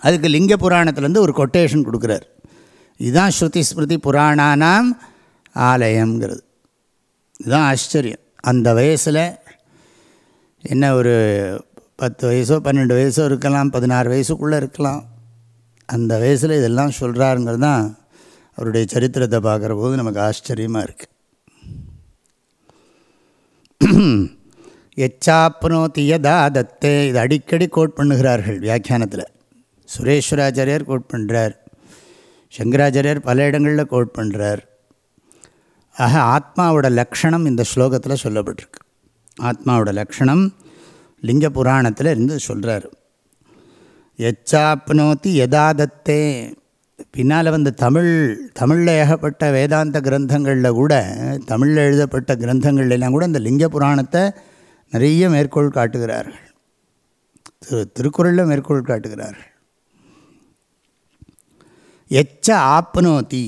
அதுக்கு லிங்க புராணத்துலேருந்து ஒரு கொட்டேஷன் கொடுக்குறார். இதுதான் ஸ்ருதி ஸ்மிருதி புராணானாம் ஆலயங்கிறது இதுதான் ஆச்சரியம். அந்த வயசில் என்ன ஒரு பத்து வயசோ பன்னெண்டு வயசோ இருக்கலாம் பதினாறு வயசுக்குள்ளே இருக்கலாம். அந்த வயசில் இதெல்லாம் சொல்கிறாருங்கிறது தான் அவருடைய சரித்திரத்தை பார்க்குற போது நமக்கு ஆச்சரியமாக இருக்குது எச்சாப்னோதி யதா தத்தே இது அடிக்கடி கோட் பண்ணுகிறார்கள் வியாக்கியானத்தில். சுரேஸ்வராச்சாரியார் கோட் பண்ணுறார் சங்கராச்சாரியார் பல இடங்களில் கோட் பண்ணுறார் ஆக ஆத்மாவோட லக்ஷணம் இந்த ஸ்லோகத்தில் சொல்லப்பட்டிருக்கு. ஆத்மாவோட லக்ஷணம் லிங்க புராணத்தில் இருந்து சொல்கிறார் எச்சாப்னோத்தி யதாதத்தே. பின்னால் வந்து தமிழ் தமிழில் ஏகப்பட்ட வேதாந்த கிரந்தங்களில் கூட தமிழில் எழுதப்பட்ட கிரந்தங்கள்லாம் கூட இந்த லிங்க புராணத்தை நிறைய மேற்கோள் காட்டுகிறார்கள். திரு திருக்குறளில் மேற்கோள் காட்டுகிறார்கள். எச்ச ஆப்னோத்தி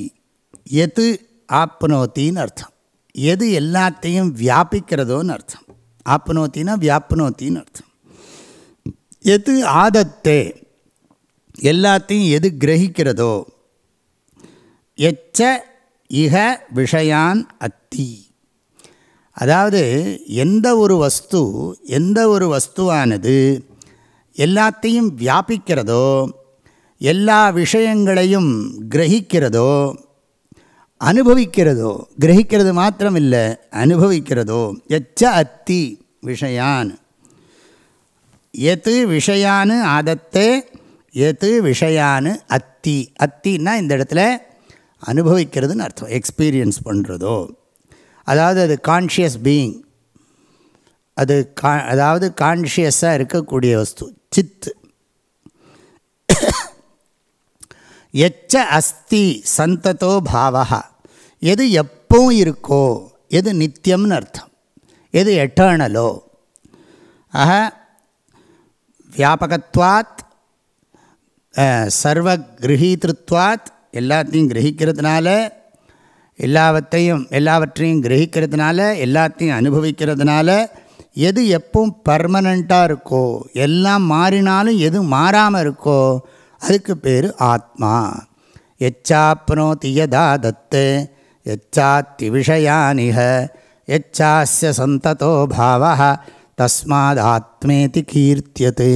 எது ஆப்னோத்தின்னு அர்த்தம். எது எல்லாத்தையும் வியாபிக்கிறதோன்னு அர்த்தம். ஆப்னோத்தினா வியாப்னோத்தின்னு அர்த்தம். எது ஆதத்தே எல்லாத்தையும் எது கிரகிக்கிறதோ எச்ச இக விஷயான் அத்தி. அதாவது எந்த ஒரு வஸ்து எந்த ஒரு வஸ்துவானது எல்லாத்தையும் வியாபிக்கிறதோ எல்லா விஷயங்களையும் கிரகிக்கிறதோ அனுபவிக்கிறதோ கிரகிக்கிறது மாத்திரம் இல்லை அனுபவிக்கிறதோ எச்ச அத்தி விஷயான். எது விஷயானு ஆதத்தே எது விஷயானு அத்தி. அத்தின்னா இந்த இடத்துல அனுபவிக்கிறதுன்னு அர்த்தம் எக்ஸ்பீரியன்ஸ் பண்ணுறதோ அதாவது அது கான்ஷியஸ் பீயிங் அது கா அதாவது கான்ஷியஸாக இருக்கக்கூடிய வஸ்து சித்து. எச்ச அஸ்தி சந்ததோ பாவகா எது எப்பவும் இருக்கோ எது நித்தியம்னு அர்த்தம். எது எட்டர்னலோ ஆக வியாபகத்வாத் சர்வ கிரகீதிருத்வாத் எல்லாத்தையும் கிரகிக்கிறதுனால எல்லாவற்றையும் எல்லாவற்றையும் கிரகிக்கிறதுனால எல்லாத்தையும் அனுபவிக்கிறதுனால எது எப்பவும் பர்மனண்ட்டாக இருக்கோ எல்லாம் மாறினாலும் எது மாறாமல் இருக்கோ அதுக்கு பேர் ஆத்மா. எச்சாப்னோதி யதா தத்து எச்சாத்தி விஷயானிக எச்சாஸ்ய சந்ததோ பாவா தஸ்மாத் ஆத்மேதி கீர்த்தியது.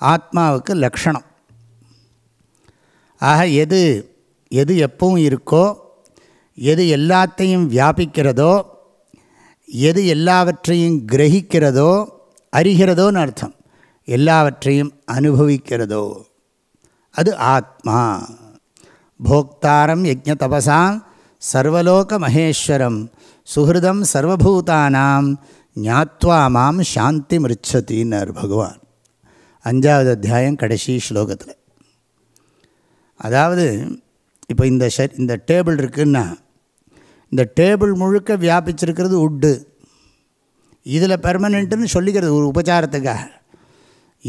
ஆத்மாவுக்கு லக்ஷணம். ஆக எது எது எப்பவும் இருக்கோ எது எல்லாத்தையும் வியாபிக்கிறதோ எது எல்லாவற்றையும் கிரகிக்கிறதோ அறிகிறதோன்னு அர்த்தம். எல்லாவற்றையும் அனுபவிக்கிறதோ? அது ஆத்மா. போக்தாரம் யஜ்ய தபசாம் சர்வலோக மகேஸ்வரம் சுஹிருதம் சர்வபூதானாம் ஞாத்வா மாம் சாந்தி மிருச்சத்தின்னார் பகவான் அஞ்சாவது அத்தியாயம் கடைசி ஸ்லோகத்தில் அதாவது இப்போ இந்த ஷ இந்த டேபிள் இருக்குன்னா இந்த டேபிள் முழுக்க வியாபிச்சிருக்கிறது உட்டு இதில் பெர்மனெண்ட்டுன்னு சொல்லிக்கிறது ஒரு உபச்சாரத்துக்காக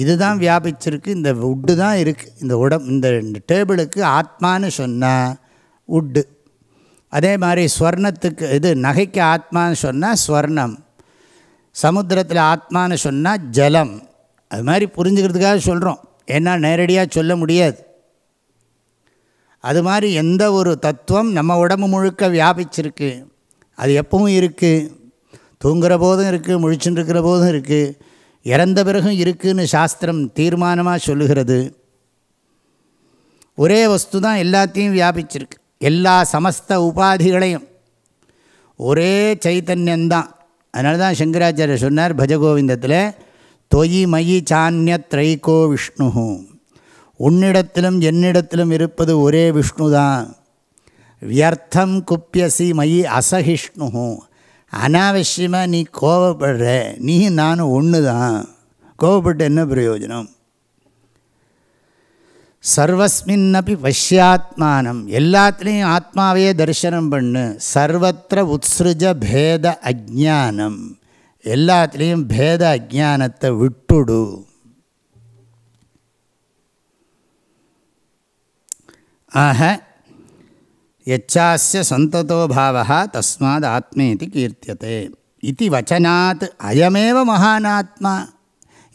இதுதான் வியாபிச்சிருக்கு இந்த உட்டு தான் இருக்குது இந்த உடம் இந்த இந்த டேபிளுக்கு ஆத்மான்னு சொன்னால் உட்டு அதே மாதிரி ஸ்வர்ணத்துக்கு இது நகைக்கு ஆத்மான்னு சொன்னால் ஸ்வர்ணம். சமுத்திரத்தில் ஆத்மான்னு சொன்னால் ஜலம். அது மாதிரி புரிஞ்சுக்கிறதுக்காக சொல்கிறோம் ஏன்னா நேரடியாக சொல்ல முடியாது. அது மாதிரி எந்த ஒரு தத்துவம் நம்ம உடம்பு முழுக்க வியாபிச்சிருக்கு. அது எப்பவும் இருக்குது தூங்குகிற போதும் இருக்குது முழிச்சுட்டு இருக்கிற போதும் இருக்குது இறந்த பிறகும் இருக்குதுன்னு சாஸ்திரம் தீர்மானமாக சொல்லுகிறது. ஒரே வஸ்து தான் எல்லாத்தையும் வியாபிச்சிருக்கு. எல்லா சமஸ்த உபாதிகளையும். ஒரே சைத்தன்யந்தான். அதனால தான் சங்கராச்சாரியர் சொன்னார் பஜகோவிந்தத்தில் தொயி மயி சான்ய திரைகோ விஷ்ணு உன்னிடத்திலும் என்னிடத்திலும் இருப்பது ஒரே விஷ்ணு தான் வியர்த்தம் குப்பியசி மயி அசகிஷ்ணு அனாவசியமாக நீ கோவப்படுற நீ நானும் ஒன்று தான் கோவப்பட்டு என்ன பிரயோஜனம்? சர்வஸ்மின்னப்பி பஷ்யாத்மானம் எல்லாத்துலேயும் ஆத்மாவையே தரிசனம் பண்ணு. சர்வத்திர உத்ஸ்ருஜ பேத அஜானம் எல்லாத்துலேயும் பேத அஜானத்தை விட்டுடு. ஆக எச்சாஸ்ய சந்ததோ பாவா தஸ்மாத் ஆத்மேதி கீர்த்தியதே இது வச்சனாத் அயமேவ மகானாத்மா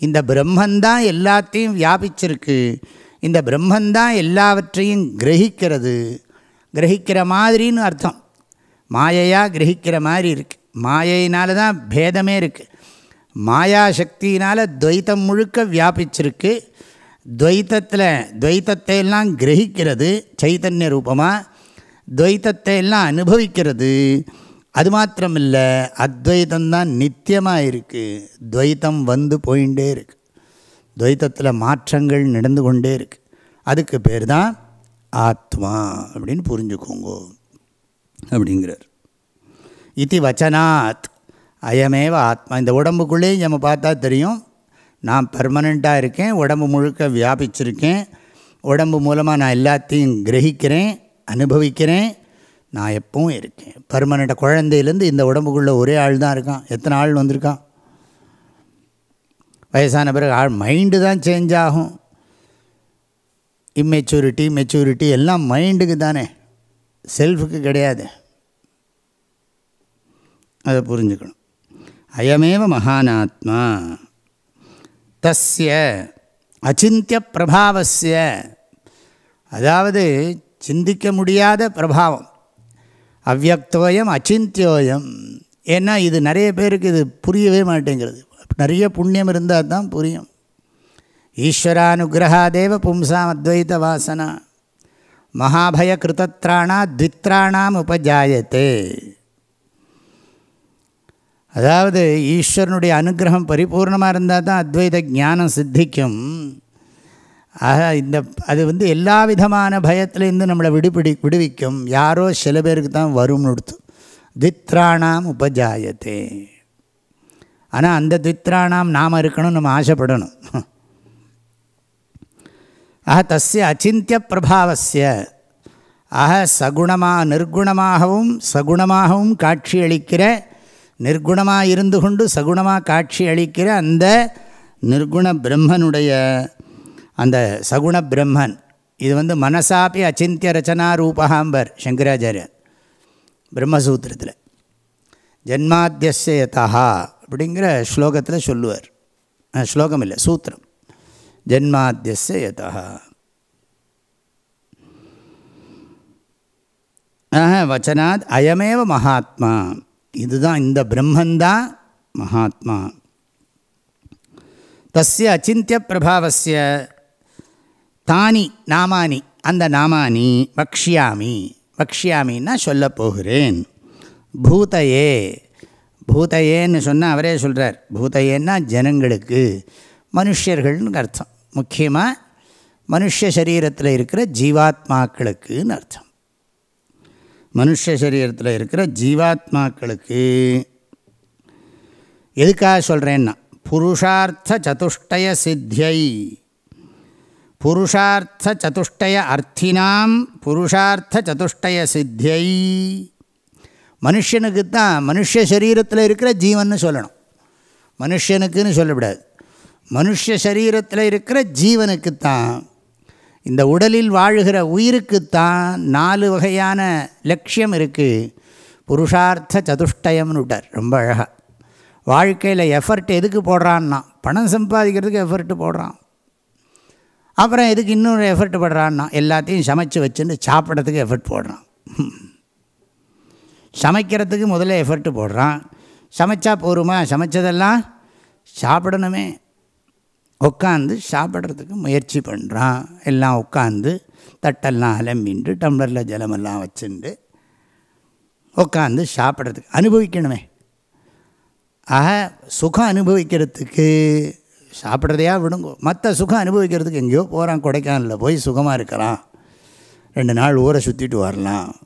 இந்த பிரம்மந்தான் எல்லாத்தையும் வியாபிச்சிருக்கு. இந்த பிரம்மந்தான் எல்லாவற்றையும் கிரகிக்கிறது. கிரகிக்கிற மாதிரின்னு அர்த்தம். மாயையாக கிரகிக்கிற மாதிரி இருக்குது மாயையினால தான் பேதமே இருக்குது மாயா சக்தியினால் துவைத்தம் முழுக்க வியாபிச்சிருக்கு. துவைத்தத்தில் துவைத்தத்தை எல்லாம் கிரகிக்கிறது சைத்தன்ய ரூபமாக துவைத்தத்தை எல்லாம் அனுபவிக்கிறது. அது மாத்திரம் இல்லை அத்வைத்தந்தான் நித்தியமாக இருக்குது துவைத்தம் வந்து போயின்ண்டே இருக்குது துவைத்தத்தில் மாற்றங்கள் நடந்து கொண்டே இருக்குது அதுக்கு பேர் தான் ஆத்மா அப்படின்னு புரிஞ்சுக்கோங்கோ. அப்படிங்கிறார். இத்தி வச்சனாத். அயமேவ ஆத்மா. இந்த உடம்புக்குள்ளேயும் நம்ம பார்த்தா தெரியும். நான் பர்மனெண்ட்டாக இருக்கேன். உடம்பு முழுக்க வியாபிச்சிருக்கேன். உடம்பு மூலமாக நான் எல்லாத்தையும் கிரகிக்கிறேன். அனுபவிக்கிறேன். நான் எப்பவும் இருக்கேன். பர்மனெண்ட்டாக குழந்தையிலேருந்து இந்த உடம்புக்குள்ளே ஒரே ஆள் தான் இருக்கான். எத்தனை ஆள் வந்திருக்கான்? வயசான பிறகு ஆள் மைண்டு தான் சேஞ்ச் ஆகும். இம்மெச்சூரிட்டி மெச்சூரிட்டி எல்லாம் மைண்டுக்கு தானே. செல்ஃபுக்கு கிடையாது. அதை புரிஞ்சுக்கணும். அயமேவ மகானாத்மா. தஸ்ய அச்சிந்திய பிரபாவசிய அதாவது சிந்திக்க முடியாத பிரபாவம். அவ்வக்தோயம் அச்சிந்தியோயம். ஏன்னா இது நிறைய பேருக்கு இது புரியவே மாட்டேங்கிறது. நிறைய புண்ணியம் இருந்தால் தான் புரியும். ஈஸ்வரானுகிரகாதேவ பும்சாம் அத்வைத வாசனா. மகாபய கிருதத்ராணா த்வித்ராணாம் உபஜாயத்தே. அதாவது ஈஸ்வரனுடைய அனுகிரகம் பரிபூர்ணமாக இருந்தால் தான் அத்வைத ஞானம் சித்திக்கும். ஆக இந்த அது வந்து எல்லா விதமான பயத்துலேருந்து நம்மளை விடுபிடி விடுவிக்கும். யாரோ சில பேருக்கு தான் வரும்னு கொடுத்து தித்ராணாம் உபஜாயத்தே ஆனால் அந்த தித்ராணாம் நாம் இருக்கணும் நம்ம ஆசைப்படணும். ஆக தஸ்ய அச்சிந்திய பிரபாவசிய ஆக சகுணமாக நிர்குணமாகவும் சகுணமாகவும் காட்சி அளிக்கிற நிர்குணமாக இருந்து கொண்டு சகுணமாக காட்சி அளிக்கிற அந்த நிர்குண பிரம்மனுடைய அந்த சகுண பிரம்மன் இது வந்து மனசாப்பி அச்சிந்திய ரச்சனா ரூபகாம்பர் சங்கராச்சாரியர் பிரம்மசூத்திரத்தில். ஜென்மாத்தியசயதா யதா அப்படிங்கிற ஸ்லோகத்தில் சொல்லுவார். ஸ்லோகம் இல்லை சூத்திரம். ஜென்மாத்தியசயதா யதா ஆஹ வச்சனாத் அயமேவ மகாத்மா. இதுதான் இந்த பிரம்மந்தான் மகாத்மா. தஸ்ய அச்சிந்திய பிரபாவசிய தானி நாமானி அந்த நாமானி வக்ஷியாமி வக்ஷியாமின்னா சொல்ல போகிறேன். பூதையே பூதையேன்னு சொன்னால் அவரே சொல்கிறார் பூதையேன்னா ஜனங்களுக்கு மனுஷர்கள்னு அர்த்தம். முக்கியமாக மனுஷ சரீரத்தில் இருக்கிற ஜீவாத்மாக்களுக்குன்னு அர்த்தம். மனுஷ சரீரத்தில் இருக்கிற ஜீவாத்மாக்களுக்கு எதுக்காக சொல்கிறேன்னா புருஷார்த்த சதுஷ்டய சித்தியை புருஷார்த்த சதுஷ்டய அர்த்தினாம் புருஷார்த்த சதுஷ்டய சித்தியை மனுஷனுக்கு தான் மனுஷ சரீரத்தில் இருக்கிற ஜீவன்னு சொல்லணும். மனுஷனுக்குன்னு சொல்லக்கூடாது. மனுஷ சரீரத்தில் இருக்கிற ஜீவனுக்குத்தான் இந்த உடலில் வாழுகிற உயிருக்குத்தான் நாலு வகையான லட்சியம் இருக்குது புருஷார்த்த சதுஷ்டயம்னு விட்டார் ரொம்ப அழகாக வாழ்க்கையில் எஃபர்ட் எதுக்கு போடுறான்னா பணம் சம்பாதிக்கிறதுக்கு எஃபர்ட் போடுறான். அப்புறம் எதுக்கு இன்னொரு எஃபர்ட் போடுறான்னா எல்லாத்தையும் சமைச்சு வச்சுன்னு சாப்பிட்றதுக்கு எஃபர்ட் போடுறான். சமைக்கிறதுக்கு முதல்ல எஃபர்ட் போடுறான். சமைச்சா போருமா? சமைச்சதெல்லாம் சாப்பிடணுமே. உட்காந்து சாப்பிட்றதுக்கு முயற்சி பண்ணுறான் எல்லாம் உட்காந்து தட்டெல்லாம் அலம்பிண்டு டம்ளரில் ஜலமெல்லாம் வச்சுட்டு உட்காந்து சாப்பிட்றதுக்கு அனுபவிக்கணுமே. ஆக சுகம் அனுபவிக்கிறதுக்கு சாப்பிட்றதையா விடுங்க. மற்ற சுகம் அனுபவிக்கிறதுக்கு எங்கேயோ போகிறான் கொடைக்கானலில் போய் சுகமாக இருக்கிறான் ரெண்டு நாள் ஊரை சுற்றிட்டு வரலாம்.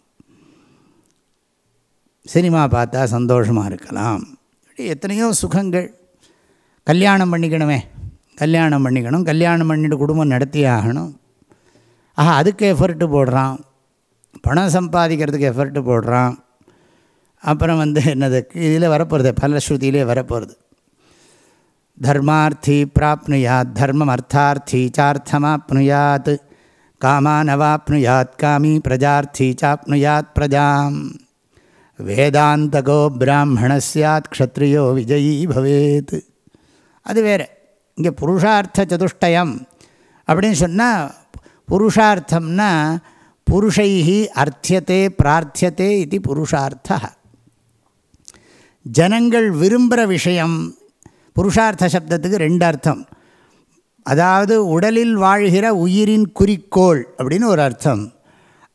சினிமா பார்த்தா சந்தோஷமாக இருக்கலாம். எத்தனையோ சுகங்கள். கல்யாணம் பண்ணிக்கணுமே. கல்யாணம் பண்ணிக்கணும். கல்யாணம் பண்ணிட்டு குடும்பம் நடத்தி ஆகணும். ஆஹா அதுக்கு எஃபர்ட்டு போடுறான். பணம் சம்பாதிக்கிறதுக்கு எஃபர்ட்டு போடுறான். அப்புறம் வந்து என்னது இதில் வரப்போகிறது பலஸ்ருதியிலே வரப்போகிறது தர்மார்த்தி பிராப்னுயாத் தர்மம் அர்த்தார்த்தி சார்த்தமாப்னுயாத் காமான் அவாப்னுயாத் காமி பிரஜார்த்தி சாப்னுயாத் பிரஜாம் வேதாந்தகோ பிராமண சாத் க்ஷத்ரியோ விஜயீ பவேத் அது வேறு இங்கே புருஷார்த்த சதுஷ்டயம் அப்படின்னு சொன்னால் புருஷார்த்தம்னா புருஷைஹி அர்த்தியத்தே பிரார்த்தியத்தே இது புருஷார்த்த ஜனங்கள் விரும்புகிற விஷயம் புருஷார்த்த சப்தத்துக்கு ரெண்டு அர்த்தம். அதாவது உடலில் வாழ்கிற உயிரின் குறிக்கோள் அப்படின்னு ஒரு அர்த்தம்.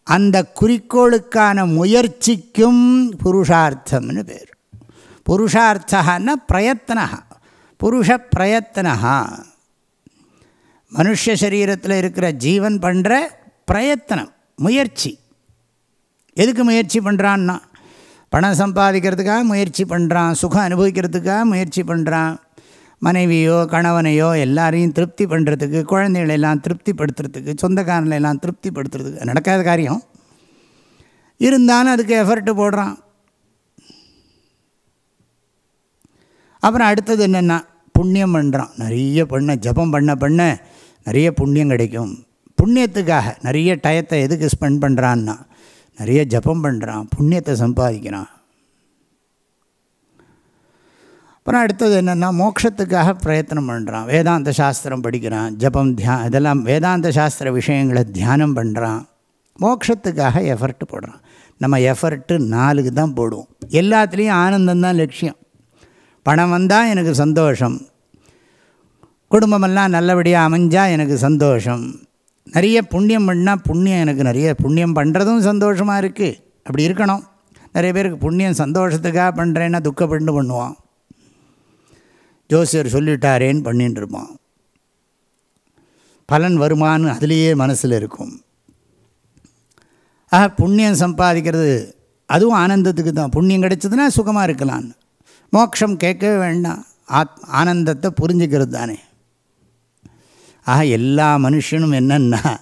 அந்த குறிக்கோளுக்கான முயற்சிக்கும் புருஷார்த்தம்னு பேர். புருஷார்த்தகன்னா பிரயத்தனா புருஷ பிரயத்தனா மனுஷ சரீரத்தில் இருக்கிற ஜீவன் பண்ணுற பிரயத்தனம் முயற்சி. எதுக்கு முயற்சி பண்ணுறான்னா பணம் சம்பாதிக்கிறதுக்காக முயற்சி பண்ணுறான் சுகம் அனுபவிக்கிறதுக்காக முயற்சி பண்ணுறான் மனைவியோ கணவனையோ எல்லாரையும் திருப்தி பண்ணுறதுக்கு குழந்தைகளெல்லாம் திருப்திப்படுத்துறதுக்கு சொந்தக்காரங்களெல்லாம் திருப்திப்படுத்துறதுக்கு நடக்காத காரியம். இருந்தாலும் அதுக்கு எஃபர்ட்டு போடுறான். அப்புறம் அடுத்தது என்னென்னா புண்ணியம் பண்ணுறான் நிறைய பண்ண ஜபம் பண்ண பண்ண நிறைய புண்ணியம் கிடைக்கும். புண்ணியத்துக்காக நிறைய டயத்தை எதுக்கு ஸ்பெண்ட் பண்ணுறான்னா நிறைய ஜபம் பண்ணுறான் புண்ணியத்தை சம்பாதிக்கிறான். அப்புறம் அடுத்தது என்னென்னா மோட்சத்துக்காக பிரயத்தனம் பண்ணுறான் வேதாந்த சாஸ்திரம் படிக்கிறான் ஜபம் தியா இதெல்லாம் வேதாந்த சாஸ்திர விஷயங்களை தியானம் பண்ணுறான் மோட்சத்துக்காக எஃபர்ட் போடுறான். நம்ம எஃபர்ட்டு நாலுக்கு தான் போடுவோம். எல்லாத்துலேயும் ஆனந்தந்தான் லட்சியம். பணம் வந்தால் எனக்கு சந்தோஷம். குடும்பமெல்லாம் நல்லபடியாக அமைஞ்சால் எனக்கு சந்தோஷம். நிறைய புண்ணியம் பண்ணால் புண்ணியம் எனக்கு நிறைய புண்ணியம் பண்ணுறதும் சந்தோஷமாக இருக்குது அப்படி இருக்கணும். நிறைய பேருக்கு புண்ணியம் சந்தோஷத்துக்காக பண்ணுறேன்னா துக்கப்பட்டு பண்ணுவான். ஜோசியர் சொல்லிட்டாரேன்னு பண்ணிட்டு இருப்பான் பலன் வருமானு அதுலேயே மனசில் இருக்கும். ஆக புண்ணியம் சம்பாதிக்கிறது அதுவும் ஆனந்தத்துக்கு தான். புண்ணியம் கிடைச்சதுன்னா சுகமாக இருக்கலான்னு மோட்சம் கேட்கவே வேண்டாம். ஆத் ஆனந்தத்தை புரிஞ்சுக்கிறது தானே. ஆக எல்லா மனுஷனும் என்னென்னா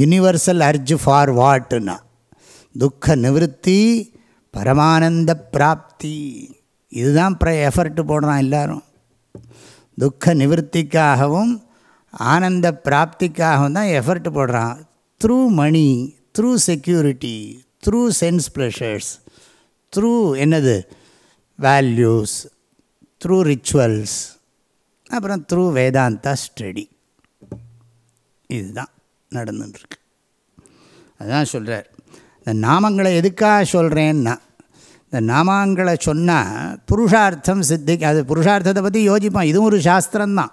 யூனிவர்சல் அர்ஜ் ஃபார் வாட்டுன்னா துக்க நிவர்த்தி பரமானந்த பிராப்தி. இதுதான் ப்ர எஃபர்ட்டு போடுறான் எல்லாரும். துக்க நிவர்த்திக்காகவும் ஆனந்த பிராப்திக்காகவும் தான் எஃபர்ட் போடுறான். Through money through security through sense pleasures through என்னது? வேல்யூஸ் த்ரூ ரிச்சுவல்ஸ் அப்புறம் த்ரூ வேதாந்தா ஸ்டடி இதுதான் நடந்துட்டுருக்கு. அதுதான் சொல்கிறார் இந்த நாமங்களை எதுக்காக சொல்கிறேன்னா இந்த நாமங்களை சொன்னால் புருஷார்த்தம் சித்தி அது புருஷார்த்தத்தை பற்றி யோசிப்பான் இதுவும் ஒரு சாஸ்திரம்தான்.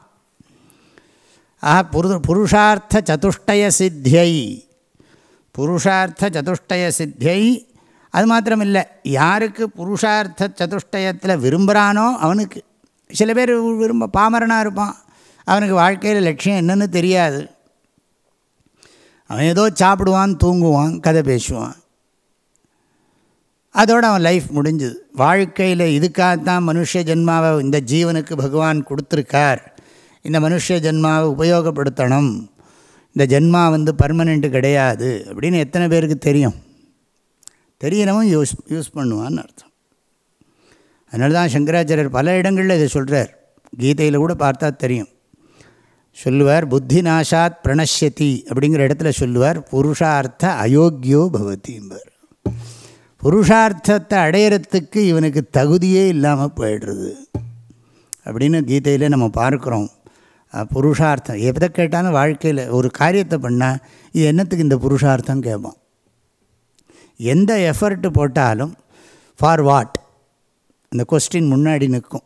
ஆஹா புரு புருஷார்த்த சதுஷ்டய சித்தியை. புருஷார்த்த சதுஷ்டய சித்தியை. அது மாத்திரம் இல்லை யாருக்கு புருஷார்த்த சதுஷ்டயத்தில் விரும்புகிறானோ அவனுக்கு. சில பேர் விரும்ப பாமரனாக இருப்பான். அவனுக்கு வாழ்க்கையில் லட்சியம் என்னென்னு தெரியாது. அவன் ஏதோ சாப்பிடுவான் தூங்குவான் கதை பேசுவான். அதோடு அவன் லைஃப் முடிஞ்சுது. வாழ்க்கையில் இதுக்காகத்தான் மனுஷ ஜென்மாவை இந்த ஜீவனுக்கு பகவான் கொடுத்துருக்கார். இந்த மனுஷ ஜென்மாவை உபயோகப்படுத்தணும். இந்த ஜென்மா வந்து பர்மனெண்ட்டு கிடையாது அப்படின்னு எத்தனை பேருக்கு தெரியும்? தெரியறவன் யூஸ் யூஸ் பண்ணுவான்னு அர்த்தம். அதனால தான் சங்கராச்சாரியர் பல இடங்களில் இதை சொல்கிறார் கீதையில் கூட பார்த்தா தெரியும். சொல்லுவார் புத்தி நாசாத் பிரணஷ்யதி அப்படிங்கிற இடத்துல சொல்லுவார் புருஷார்த்த அயோக்கியோ பவதிம்பர் புருஷார்த்தத்தை அடையிறத்துக்கு இவனுக்கு தகுதியே இல்லாமல் போயிடுறது. அப்படின்னு கீதையில் நம்ம பார்க்குறோம். புருஷார்த்தம். எதை கேட்டாலும் வாழ்க்கையில் ஒரு காரியத்தை பண்ணால் இது என்னத்துக்கு இந்த புருஷார்த்தம் கேட்பான். எந்த எஃபர்ட்டு போட்டாலும் ஃபார் வாட் இந்த கொஸ்டின் முன்னாடி நிற்கும்.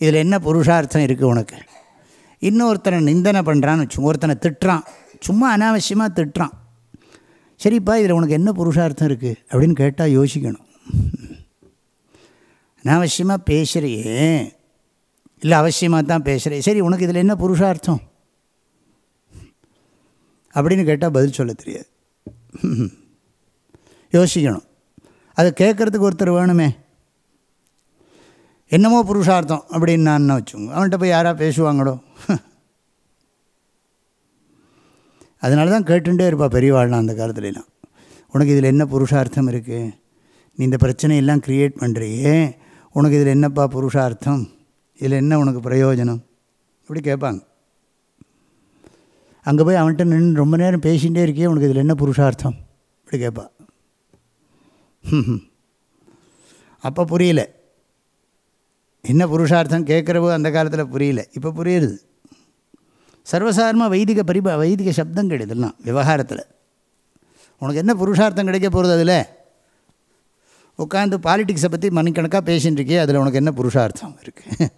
இதில் என்ன புருஷார்த்தம் இருக்குது உனக்கு? இன்னொருத்தனை நிந்தனை பண்ணுறான்னு வச்சு ஒருத்தனை திட்டுறான். சும்மா அனாவசியமாக திட்டுறான். சரிப்பா இதில் உனக்கு என்ன புருஷார்த்தம் இருக்குது அப்படின்னு கேட்டால் யோசிக்கணும். நான் அவசியமாக பேசுகிறையே இல்லை அவசியமாக தான் பேசுகிறேன் சரி உனக்கு இதில் என்ன புருஷார்த்தம்? அப்படின்னு கேட்டால் பதில் சொல்ல தெரியாது. யோசிக்கணும். அது கேட்குறதுக்கு ஒருத்தர் வேணுமே. என்னமோ புருஷார்த்தம் அப்படின்னு நான் வச்சுக்கோங்க. அவன்கிட்ட போய் யாராக பேசுவாங்களோ? அதனால தான் கேட்டுட்டே இருப்பாள் பெரியவாள்லாம் அந்த காலத்துலலாம். உனக்கு இதில் என்ன புருஷார்த்தம் இருக்குது நீ இந்த பிரச்சனையெல்லாம் க்ரியேட் பண்ணுறியே உனக்கு இதில் என்னப்பா புருஷார்த்தம்? இதில் என்ன உனக்கு பிரயோஜனம்? இப்படி கேட்பாங்க. அங்கே போய் அவன்கிட்ட நின்று ரொம்ப நேரம் பேசிகிட்டே இருக்கே உனக்கு இதில் என்ன புருஷார்த்தம்? இப்படி கேட்பா. [LAUGHS] அப்போ புரியல. என்ன புருஷார்த்தம் கேட்குறவோ அந்த காலத்தில் புரியல. இப்போ புரியுது. சர்வசாரமாக வைதிக பரிபா வைதிக சப்தங்கள் இதெல்லாம் விவகாரத்தில். உனக்கு என்ன புருஷார்த்தம் கிடைக்க போகிறது அதில்? உட்காந்து பாலிட்டிக்ஸை பற்றி மணிக்கணக்காக பேசின்னு இருக்கே அதில் உனக்கு என்ன புருஷார்த்தம் இருக்குது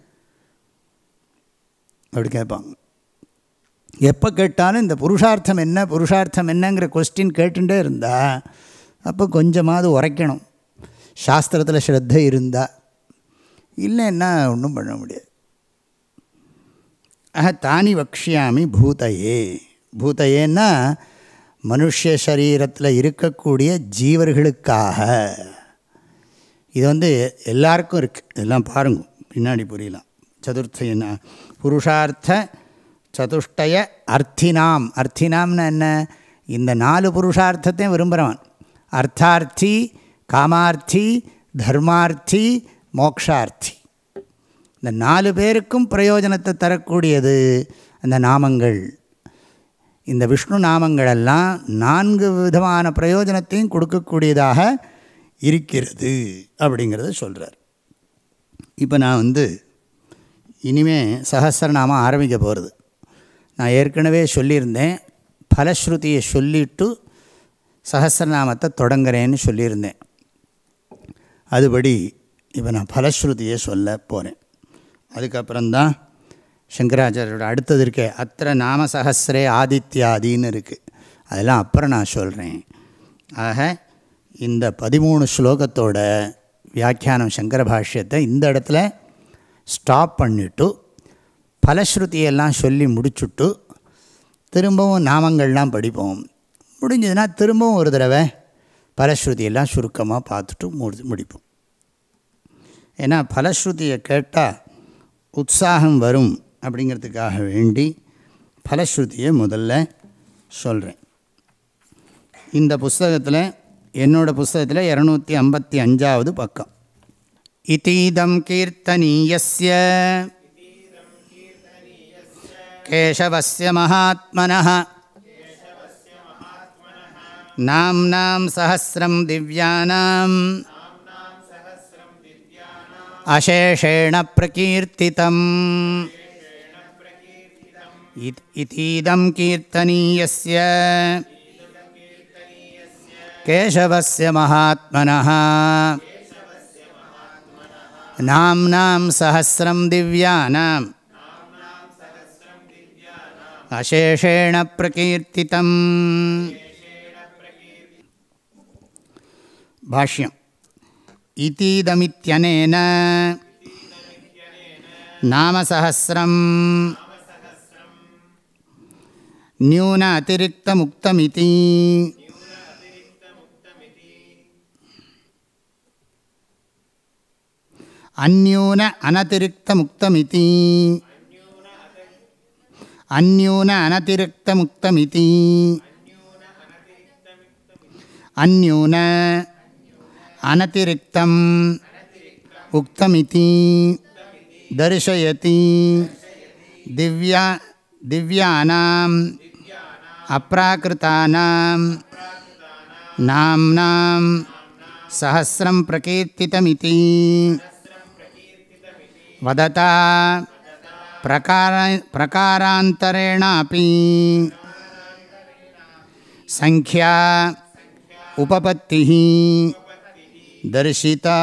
அப்படி கேட்பாங்க. எப்போ கேட்டாலும் இந்த புருஷார்த்தம் என்ன புருஷார்த்தம் என்னங்கிற கொஸ்டின் கேட்டுட்டே இருந்தால் அப்போ கொஞ்சமாவது உரைக்கணும். சாஸ்திரத்தில் ஸ்ரத்த இருந்தால் இல்லைன்னா ஒன்றும் பண்ண முடியாது. அஹ தானி வக்ஷியாமி பூதையே பூதையேன்னா மனுஷ சரீரத்தில் இருக்கக்கூடிய ஜீவர்களுக்காக। இது வந்து எல்லாருக்கும் இருக்குது இதெல்லாம் பாருங்க பின்னாடி புரியலாம். சதுர்த்தினா புருஷார்த்த சதுஷ்டய அர்த்தினாம். அர்த்தினாம்னு என்ன? இந்த நாலு புருஷார்த்தத்தையும் விரும்புகிறவன் அர்த்தார்த்தி காமார்த்தி தர்மார்த்தி மோக்ஷார்த்தி. இந்த நாலு பேருக்கும் பிரயோஜனத்தை தரக்கூடியது அந்த நாமங்கள். இந்த விஷ்ணு நாமங்களெல்லாம் நான்கு விதமான பிரயோஜனத்தையும் கொடுக்கக்கூடியதாக இருக்கிறது அப்படிங்கிறத சொல்கிறார் இப்போ நான் வந்து இனிமே சகசரநாமம் ஆரம்பிக்க போகிறது நான் ஏற்கனவே சொல்லியிருந்தேன் பலஸ்ருதியை சொல்லிவிட்டு சகசரநாமத்தை தொடங்குறேன்னு சொல்லியிருந்தேன். அதுபடி இப்போ நான் பலஸ்ருதியை சொல்ல போகிறேன் அதுக்கப்புறம்தான் சங்கராச்சாரியோட அடுத்தது இருக்கே அத்த நாம சகசிரே ஆதித்யாதின்னு இருக்குது அதெல்லாம் அப்புறம் நான் சொல்கிறேன் ஆக இந்த பதிமூணு ஸ்லோகத்தோட வியாக்கியானம் சங்கர பாஷ்யத்தை இந்த இடத்துல ஸ்டாப் பண்ணிவிட்டு பலஸ்ருதியெல்லாம் சொல்லி முடிச்சுட்டு திரும்பவும் நாமங்கள்லாம் படிப்போம். முடிஞ்சதுன்னா திரும்பவும் ஒரு தடவை பலஸ்ருதியெல்லாம் சுருக்கமாக பார்த்துட்டு முடி முடிப்போம். ஏன்னா பலஸ்ருதியை கேட்டால் உற்சாகம் வரும் அப்படிங்கிறதுக்காக வேண்டி பலஸ்ருதியை முதல்ல சொல்கிறேன் இந்த புஸ்தகத்தில் என்னோடய புஸ்தகத்தில் இரநூத்தி ஐம்பத்தி அஞ்சாவது பக்கம். இதீதம் கீர்த்தனீயஸ்ய கேசவஸ்ய மகாத்மனः நாம்னாம் சஹசிரம் திவ்யானாம் அசேஷேண பிரகீர்த்திதம் இதீதம் கீர்த்தனீயஸ்ய கேசவஸ்ய மகாத்மனः नाम्नां सहस्रं திவ்யானாம் அசேஷேண प्रकीर्तितम्। பாஷ்யம் இதீதமித்யனேன நாமசஹசிரம் நியூன அதிரிக்தமுக்தமிதி அந்யூன அனதிரிக்தமுக்தமிதி அந்யூன அனதிரிக்தமுக்தமிதி அந்யூன अनतिरिक्तम्। उक्तमिति। दर्शयति। दिव्या दिव्यानाम्। अप्राकृतानां नाम्नां सहस्रं प्रकीर्तितमिति। वदता। प्रकार प्रकारान्तरेणापि। सङ्ख्या उपपत्तिः। தர்ஷிதா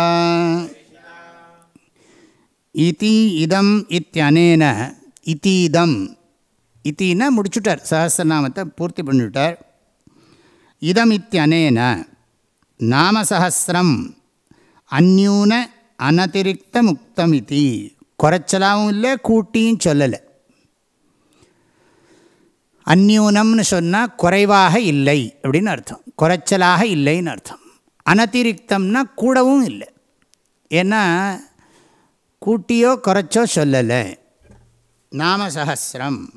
இதி இதம் இத்தியனேன இதீதம் இத்தின்னா முடிச்சுட்டார் சஹசிரநாமத்தை பூர்த்தி பண்ணிவிட்டார் இதம் இத்தியனேன நாமசஹசிரம் அந்யூன அனதிரிக்த முக்தம் இது குறைச்சலாகவும் இல்லை கூட்டியும் சொல்லலை அந்யூனம்னு சொன்னால் குறைவாக இல்லை அப்படின்னு அர்த்தம் குறைச்சலாக இல்லைன்னு அர்த்தம் அனதிரிக்தம்னா கூடவும் இல்லை. ஏன்னா கூட்டியோ குறைச்சோ சொல்லலை. நாமசஹசிரம்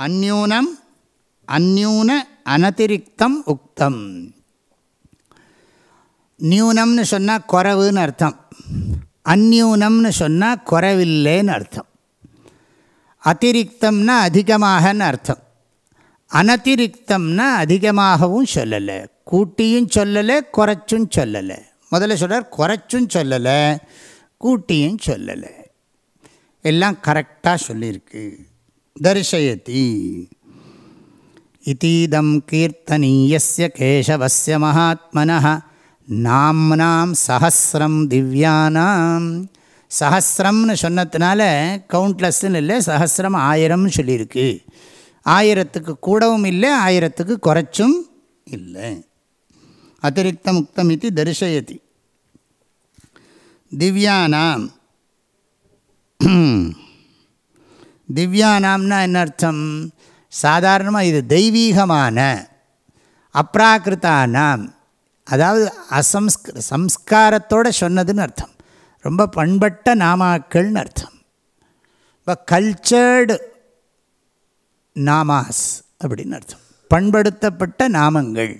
அந்யூனம் அந்யூன அனதிரிக்தம் உக்தம். நியூனம்னு சொன்னால் குறவுன்னு அர்த்தம். அந்யூனம்னு சொன்னால் குறவில்லைன்னு அர்த்தம். அதிரிக்தம்னா அதிகமாகன்னு அர்த்தம். அனதிரிக்தம்னா அதிகமாகவும் சொல்லலை. கூட்டியும் சொல்லலை குறைச்சும் சொல்லலை. முதல்ல சொல்கிறார் குறைச்சும் சொல்லலை கூட்டியும் சொல்லலை. எல்லாம் கரெக்டாக சொல்லியிருக்கு. தரிசயதி. இதீதம் கீர்த்தனீயஸ்ய கேசவஸ்ய மகாத்மன நாம்னாம் சஹசிரம் திவ்யானாம். சஹசிரம்னு சொன்னதுனால கவுண்ட்லெஸ்ன்னு இல்லை சஹசிரம் ஆயிரம்னு சொல்லியிருக்கு. ஆயிரத்துக்கு கூடவும் இல்லை ஆயிரத்துக்கு குறைச்சும் இல்லை. அதிரிக்த முக்தம் இது தரிசயதி திவ்யானாம் திவ்யானாம்னா என்ன அர்த்தம் சாதாரணமாக இது தெய்வீகமான அப்ராக்கிருத்தானாம் அதாவது அசம்ஸ்க சம்ஸ்காரத்தோடு சொன்னதுன்னு அர்த்தம் ரொம்ப பண்பட்ட நாமாக்கள்னு அர்த்தம் இப்போ கல்ச்சர்டு நாமாஸ் அப்படின்னு அர்த்தம் பண்படுத்தப்பட்ட நாமங்கள்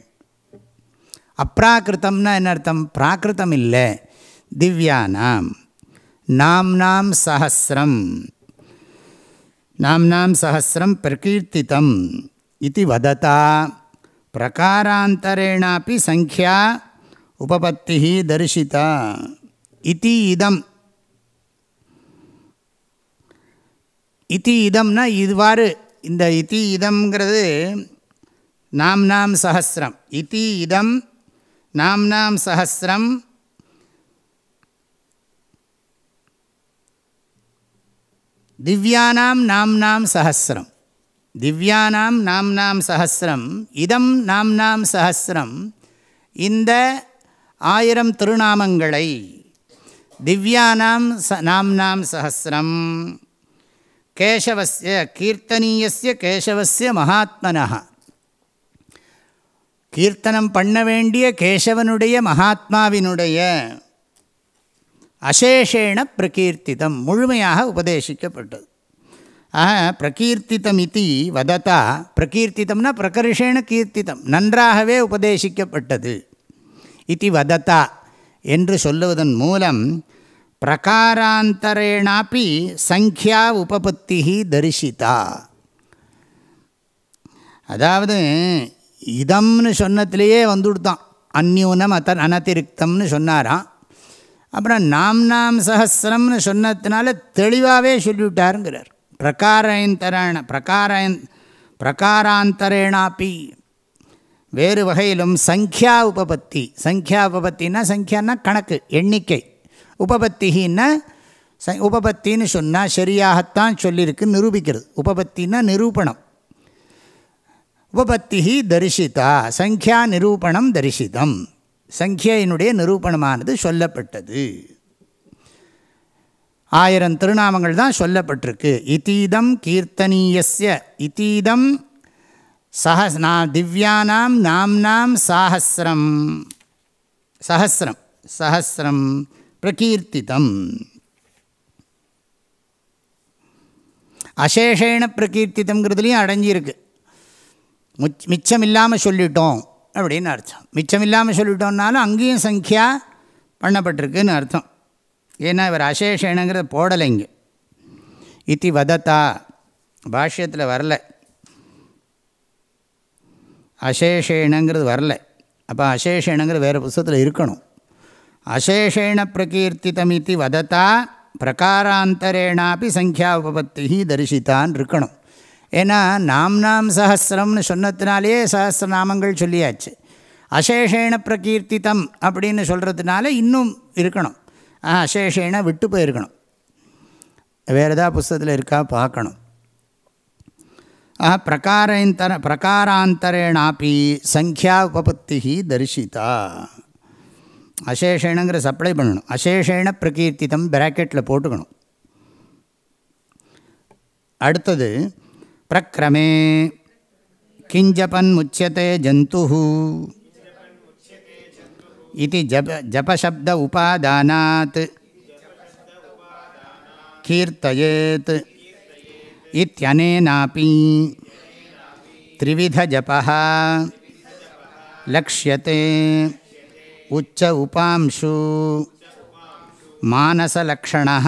அப்ராக்கிருத்தம்னா என்ன அர்த்தம்? பிராகிருத்தம் இல்லை திவ்யானாம். நாம் நாம் சஹசிரம் நாம்னாம் சஹசிரம் பிரகீர்த்தித்தம் இது வததா. பிரகாராந்தரேனாப்பி சங்கியா உபபத்தி தரிசிதா. இது இதம். இத்தி இதம்னா இதுவாறு. இந்த இத்தி இதம்ங்கிறது நாம் நாம் சஹசிரம் இத்தி இதம் நாம்னாம் நாம் சஹசிரம் திவ்யானாம் நாம்னாம் நாம் சஹசிரம் திவ்யானாம் நாம்னாம் நாம் சஹசிரம் இதம் நாம்னாம் நாம் சஹசிரம் இந்த ஆயிரம் திருநாமங்களை திவ்யானாம் ச நாம்னாம் நாம் சஹசிரம் கேசவஸ்ய கீர்த்தனீயஸ்ய கேசவஸ்ய மகாத்மனா கீர்த்தனம் பண்ண வேண்டிய கேசவனுடைய மகாத்மாவினுடைய அசேஷேண பிரகீர்த்திதம் முழுமையாக உபதேசிக்கப்பட்டது. ஆக பிரகீர்த்திதம் இது வதத்தா பிரகீர்த்திதம்னா பிரகர்ஷேண கீர்த்திதம் நன்றாகவே உபதேசிக்கப்பட்டது. இது வதத்தா என்று சொல்லுவதன் மூலம் பிரகாராந்தரேனாப்பி சங்கியா உபபத்தி தரிசிதா. அதாவது இதம்னு சொன்னத்திலேயே வந்துவிடுத்தான் அந்யூனம் அத்த அனதிருக்தம்னு சொன்னாராம். அப்புறம் நாம் நாம் சஹசிரம்னு சொன்னதுனால தெளிவாகவே சொல்லிவிட்டாருங்கிறார். பிரகாராந்தரான பிரகாரன் பிரகாராந்தரேனாப்பி வேறு வகையிலும் சங்கியா உபபத்தி. சங்கியா உபபத்தின்னா சங்கியான்னா கணக்கு எண்ணிக்கை. உபபத்தின்னா ச உபபத்தின்னு சொன்னால் சரியாகத்தான் சொல்லியிருக்கு நிரூபிக்கிறது. உபபத்தின்னா நிரூபணம். உபபத்தி தரிசிதா சங்கியா நிரூபணம் தரிசிதம். சங்கியினுடைய நிரூபணமானது சொல்லப்பட்டது. ஆயிரம் திருநாமங்கள் தான் சொல்லப்பட்டிருக்கு. இதீதம் கீர்த்தனீயஸ்ய இதீதம் சஹஸ் நா திவ்யானாம் நாம்னாம் சாஹசிரம் சஹசிரம் சஹசிரம் பிரகீர்த்திதம். அசேஷேண பிரகீர்த்திதம்ங்கிறதுலையும் அடங்கியிருக்கு. மிச்சம் இல்லாமல் சொல்லிட்டோம் அப்படின்னு அர்த்தம். மிச்சம் இல்லாமல் சொல்லிட்டோம்னாலும் அங்கேயும் சங்கியா பண்ணப்பட்டிருக்குன்னு அர்த்தம். ஏன்னா இவர் அசேஷேனங்கிறத போடலை இங்கே. இத்தி வதத்தா. பாஷ்யத்தில் வரல. அசேஷேனங்கிறது வரல. அப்போ அசேஷேனங்கிறது வேறு புஸ்தகத்தில் இருக்கணும். அசேஷேண பிரகீர்த்திதமிதி வதத்தா பிரகாராந்தரேனாப்பி சங்கியா உபபத்தி தரிசித்தான் இருக்கணும் ஏன்னா நாம் நாம் சஹசிரம்னு சகஸ்ர நாமங்கள் சொல்லியாச்சு. அசேஷேண பிரகீர்த்திதம் அப்படின்னு சொல்கிறதுனால இன்னும் இருக்கணும். அசேஷேன விட்டு போயிருக்கணும். வேறு ஏதாவது புஸ்தகத்தில் இருக்கா? பார்க்கணும். ஆஹா பிரகாரந்தர பிரகாராந்தரேனாப்பி சங்கியா உபபத்தி தரிசிதா. அசேஷேனங்கிற சப்ளை பண்ணணும். அசேஷேன பிரகீர்த்தித்தம் பிராக்கெட்டில் போட்டுக்கணும். அடுத்தது प्रक्रमे। किञ्जपन्मुच्यते जन्तुः। इति जप, जपशब्द उपादानात्। कीर्तयेत्। इत्यनेनापि। त्रिविधजपः लक्ष्यते। उच्च उपांशु। मानसलक्षणः।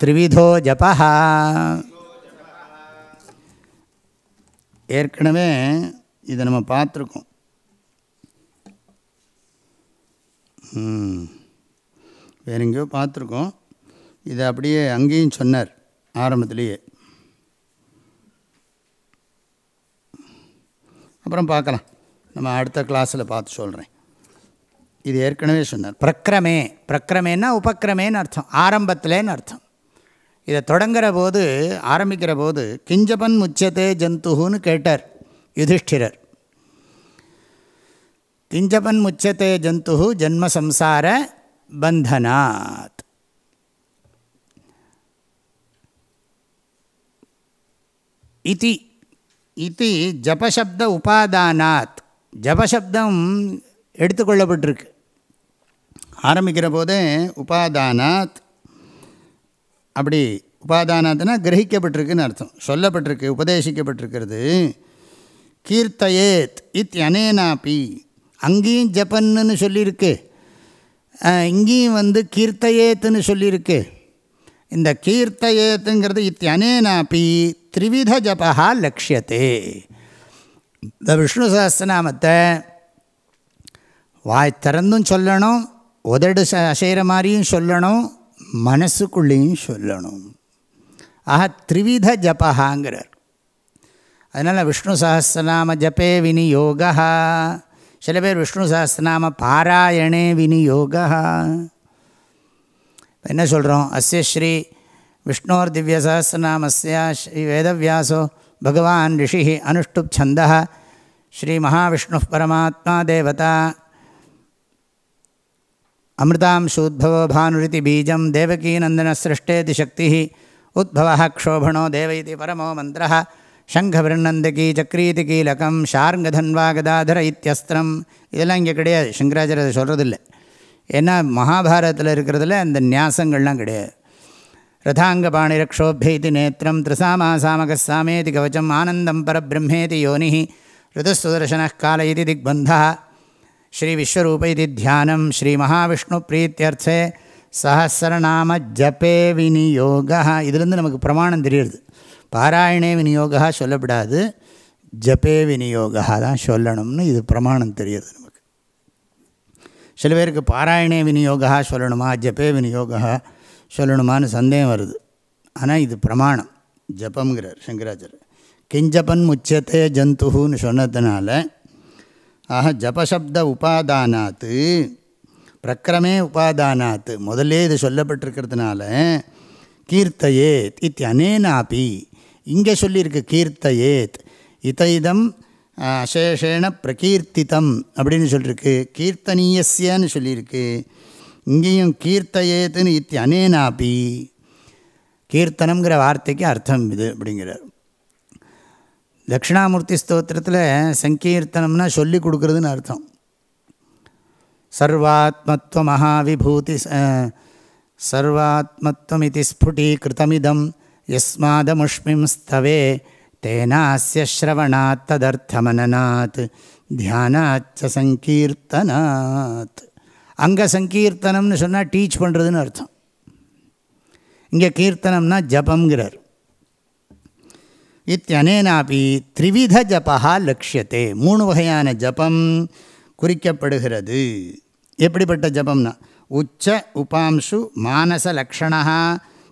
त्रिविधो जपः। ஏற்கனவே இதை நம்ம பார்த்துருக்கோம். வேற எங்கேயோ பார்த்துருக்கோம். இதை அப்படியே அங்கேயும் சொன்னார் ஆரம்பத்திலேயே. அப்புறம் பார்க்கலாம். நம்ம அடுத்த கிளாஸில் பார்த்து சொல்கிறேன் இது ஏற்கனவே சொன்னார். பிரக்கிரமே பிரக்கிரமேன்னா உபக்கிரமேன்னு அர்த்தம். ஆரம்பத்திலேன்னு அர்த்தம். இதை தொடங்குற போது ஆரம்பிக்கிற போது கிஞ்சபன் முச்சத்தே ஜந்துன்னு கேட்டார் யுதிஷ்டிரர். கிஞ்சபன் முச்சத்தே ஜந்து ஜன்மசம்சார பந்தனாத். இதி இது ஜபசப்த உபாதானாத். ஜபசப்தம் எடுத்துக்கொள்ளப்பட்டிருக்கு ஆரம்பிக்கிற போதே உபாதானாத் அப்படி உபாதானாத்னா கிரகிக்கப்பட்டிருக்குன்னு அர்த்தம். சொல்லப்பட்டிருக்கு உபதேசிக்கப்பட்டிருக்கிறது. கீர்த்தயேத் இத் அனேனாப்பி அங்கேயும் ஜப்பன்னு சொல்லியிருக்கு. இங்கேயும் வந்து கீர்த்தயேத்துன்னு சொல்லியிருக்கு. இந்த கீர்த்தயேத்துங்கிறது இத்தியனேனாப்பி த்ரிவித ஜபா லட்சியத்தே இந்த விஷ்ணு சஹஸ்திரநாமத்தை வாய் திறந்தும் சொல்லணும் உதடு அசைகிற மாதிரியும் சொல்லணும் மனசுக்குள்ளேயும் சொல்லணும் ஆக த்ரிவித ஜபஹாங்கிறார் அதனால் விஷ்ணு சஹஸ்ரநாம ஜபே விநியோகா சில பேர் விஷ்ணு சஹஸ்ரநாம பாராயணே விநியோகா என்ன சொல்கிறோம் அஸ்ய ஸ்ரீ விஷ்ணோர் திவ்ய சஹஸ்ரநாமஸ்ய ஸ்ரீ வேதவியாசோ பகவான் ரிஷி அனுஷ்டுப் சந்த ஸ்ரீ மகாவிஷ்ணு பரமாத்மா தேவதா அமிர்தாம்சூத்பவோ பானுரிதி பீஜம் தேவகீநந்தனசிருஷ்டேதி சக்தி உத்பவ க்ஷோபணோ தேவ பரமோ மந்திர சங்கபிருநந்தகி சக்ரீதி கீலகம் ஷார்ங்கதன்வா கதாதர இத்தியஸ்திரம். இதெல்லாம் இங்கே கிடையாது. சங்கராச்சாரியர் சொல்கிறதில்ல ஏன்னா மகாபாரதத்தில் இருக்கிறதுல அந்த நியாசங்கள்லாம் கிடையாது. ரதாங்க ரதாங்கபாணிரக்ஷோபியதி நேத்திரம் திரிசாமாசாமகசாமேதி கவச்சம் ஆனந்தம் பரபிரம்மேதி யோனி ருதுசுதர்சன காலயதி திக்பந்தா ஸ்ரீ விஸ்வரூப இது தியானம் ஸ்ரீ மகாவிஷ்ணு பிரீத்தியர்த்தே சஹசிரநாம ஜபே விநியோகா இதுலேருந்து நமக்கு பிரமாணம் தெரியுது பாராயணே விநியோகா சொல்லப்படாது. ஜபே விநியோகா தான் சொல்லணும்னு இது பிரமாணம் தெரியுது நமக்கு. சில பேருக்கு பாராயணே விநியோகா சொல்லணுமா ஜபே விநியோகா சொல்லணுமான்னு சந்தேகம் வருது. ஆனால் இது பிரமாணம். ஜபங்கிறார் சங்கராச்சாரியர். கிஞ்சப்பன் முச்சத்தே ஜந்துன்னு சொன்னதுனால ஆக ஜபசப்த உபாதானாத்து பிரக்கிரமே உபாதானாத்து முதல்லே இது சொல்லப்பட்டிருக்கிறதுனால கீர்த்தயேத் இத்தி அனேனாப்பி இங்கே சொல்லியிருக்கு கீர்த்தயேத். இதைதம் அசேஷேன பிரகீர்த்தித்தம் அப்படின்னு சொல்லியிருக்கு. கீர்த்தனீயஸ்யன்னு சொல்லியிருக்கு. இங்கேயும் கீர்த்தயேத்துன்னு இத்தி அனேனாப்பி கீர்த்தனங்கிற வார்த்தைக்கு அர்த்தம் இது அப்படிங்கிறார். தட்சிணாமூர்த்தி ஸ்தோத்திரத்தில் சங்கீர்த்தனம்னா சொல்லி கொடுக்குறதுன்னு அர்த்தம். சர்வாத்மத்துவ மகாவிபூதி சர்வாத்மத்துவம் இது ஸ்புட்டீகிருத்தமிதம் எஸ்மாதமுஷ்மிம் ஸ்தவே தேனாஸ்ய ஸ்ரவணாத் ததர்த்தமனநாத் தியானாச்ச சங்கீர்த்தனாத். அங்கே சங்கீர்த்தனம்னு சொன்னால் டீச் பண்ணுறதுன்னு அர்த்தம். இங்கே கீர்த்தனம்னா ஜபங்கிறார் இத்தியனேனாபி த்ரிவித ஜபா லட்சியத்தே மூணு வகையான ஜபம் குறிக்கப்படுகிறது. எப்படிப்பட்ட ஜபம்னா உச்ச உபாம்சு மானச லக்ஷணா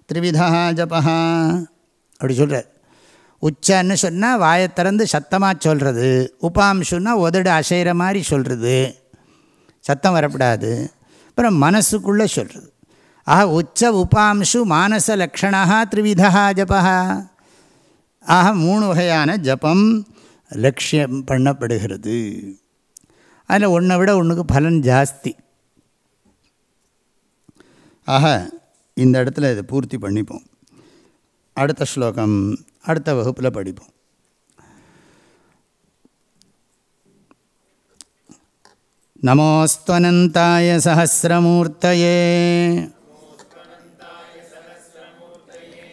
த்ரிவிதா ஜபா. அப்படி சொல்கிறார் உச்சன்னு சொன்னால் வாயை திறந்து சத்தமாக சொல்கிறது உபாம்சுன்னா உதடு அசைகிற மாதிரி சொல்கிறது சத்தம் வரப்படாது. அப்புறம் மனசுக்குள்ளே சொல்கிறது ஆஹா உச்ச உபாம்சு மானச லக்ஷணா த்ரிவிதா ஜபா. ஆக மூணு வகையான ஜபம் லட்சியம் பண்ணப்படுகிறது. அதில் ஒன்றை விட ஒன்றுக்கு பலன் ஜாஸ்தி. ஆக இந்த இடத்துல இதை பூர்த்தி பண்ணிப்போம். அடுத்த ஸ்லோகம் அடுத்த வகுப்பில் படிப்போம். நமோஸ்துவனந்தாய சஹசிரமூர்த்தயே.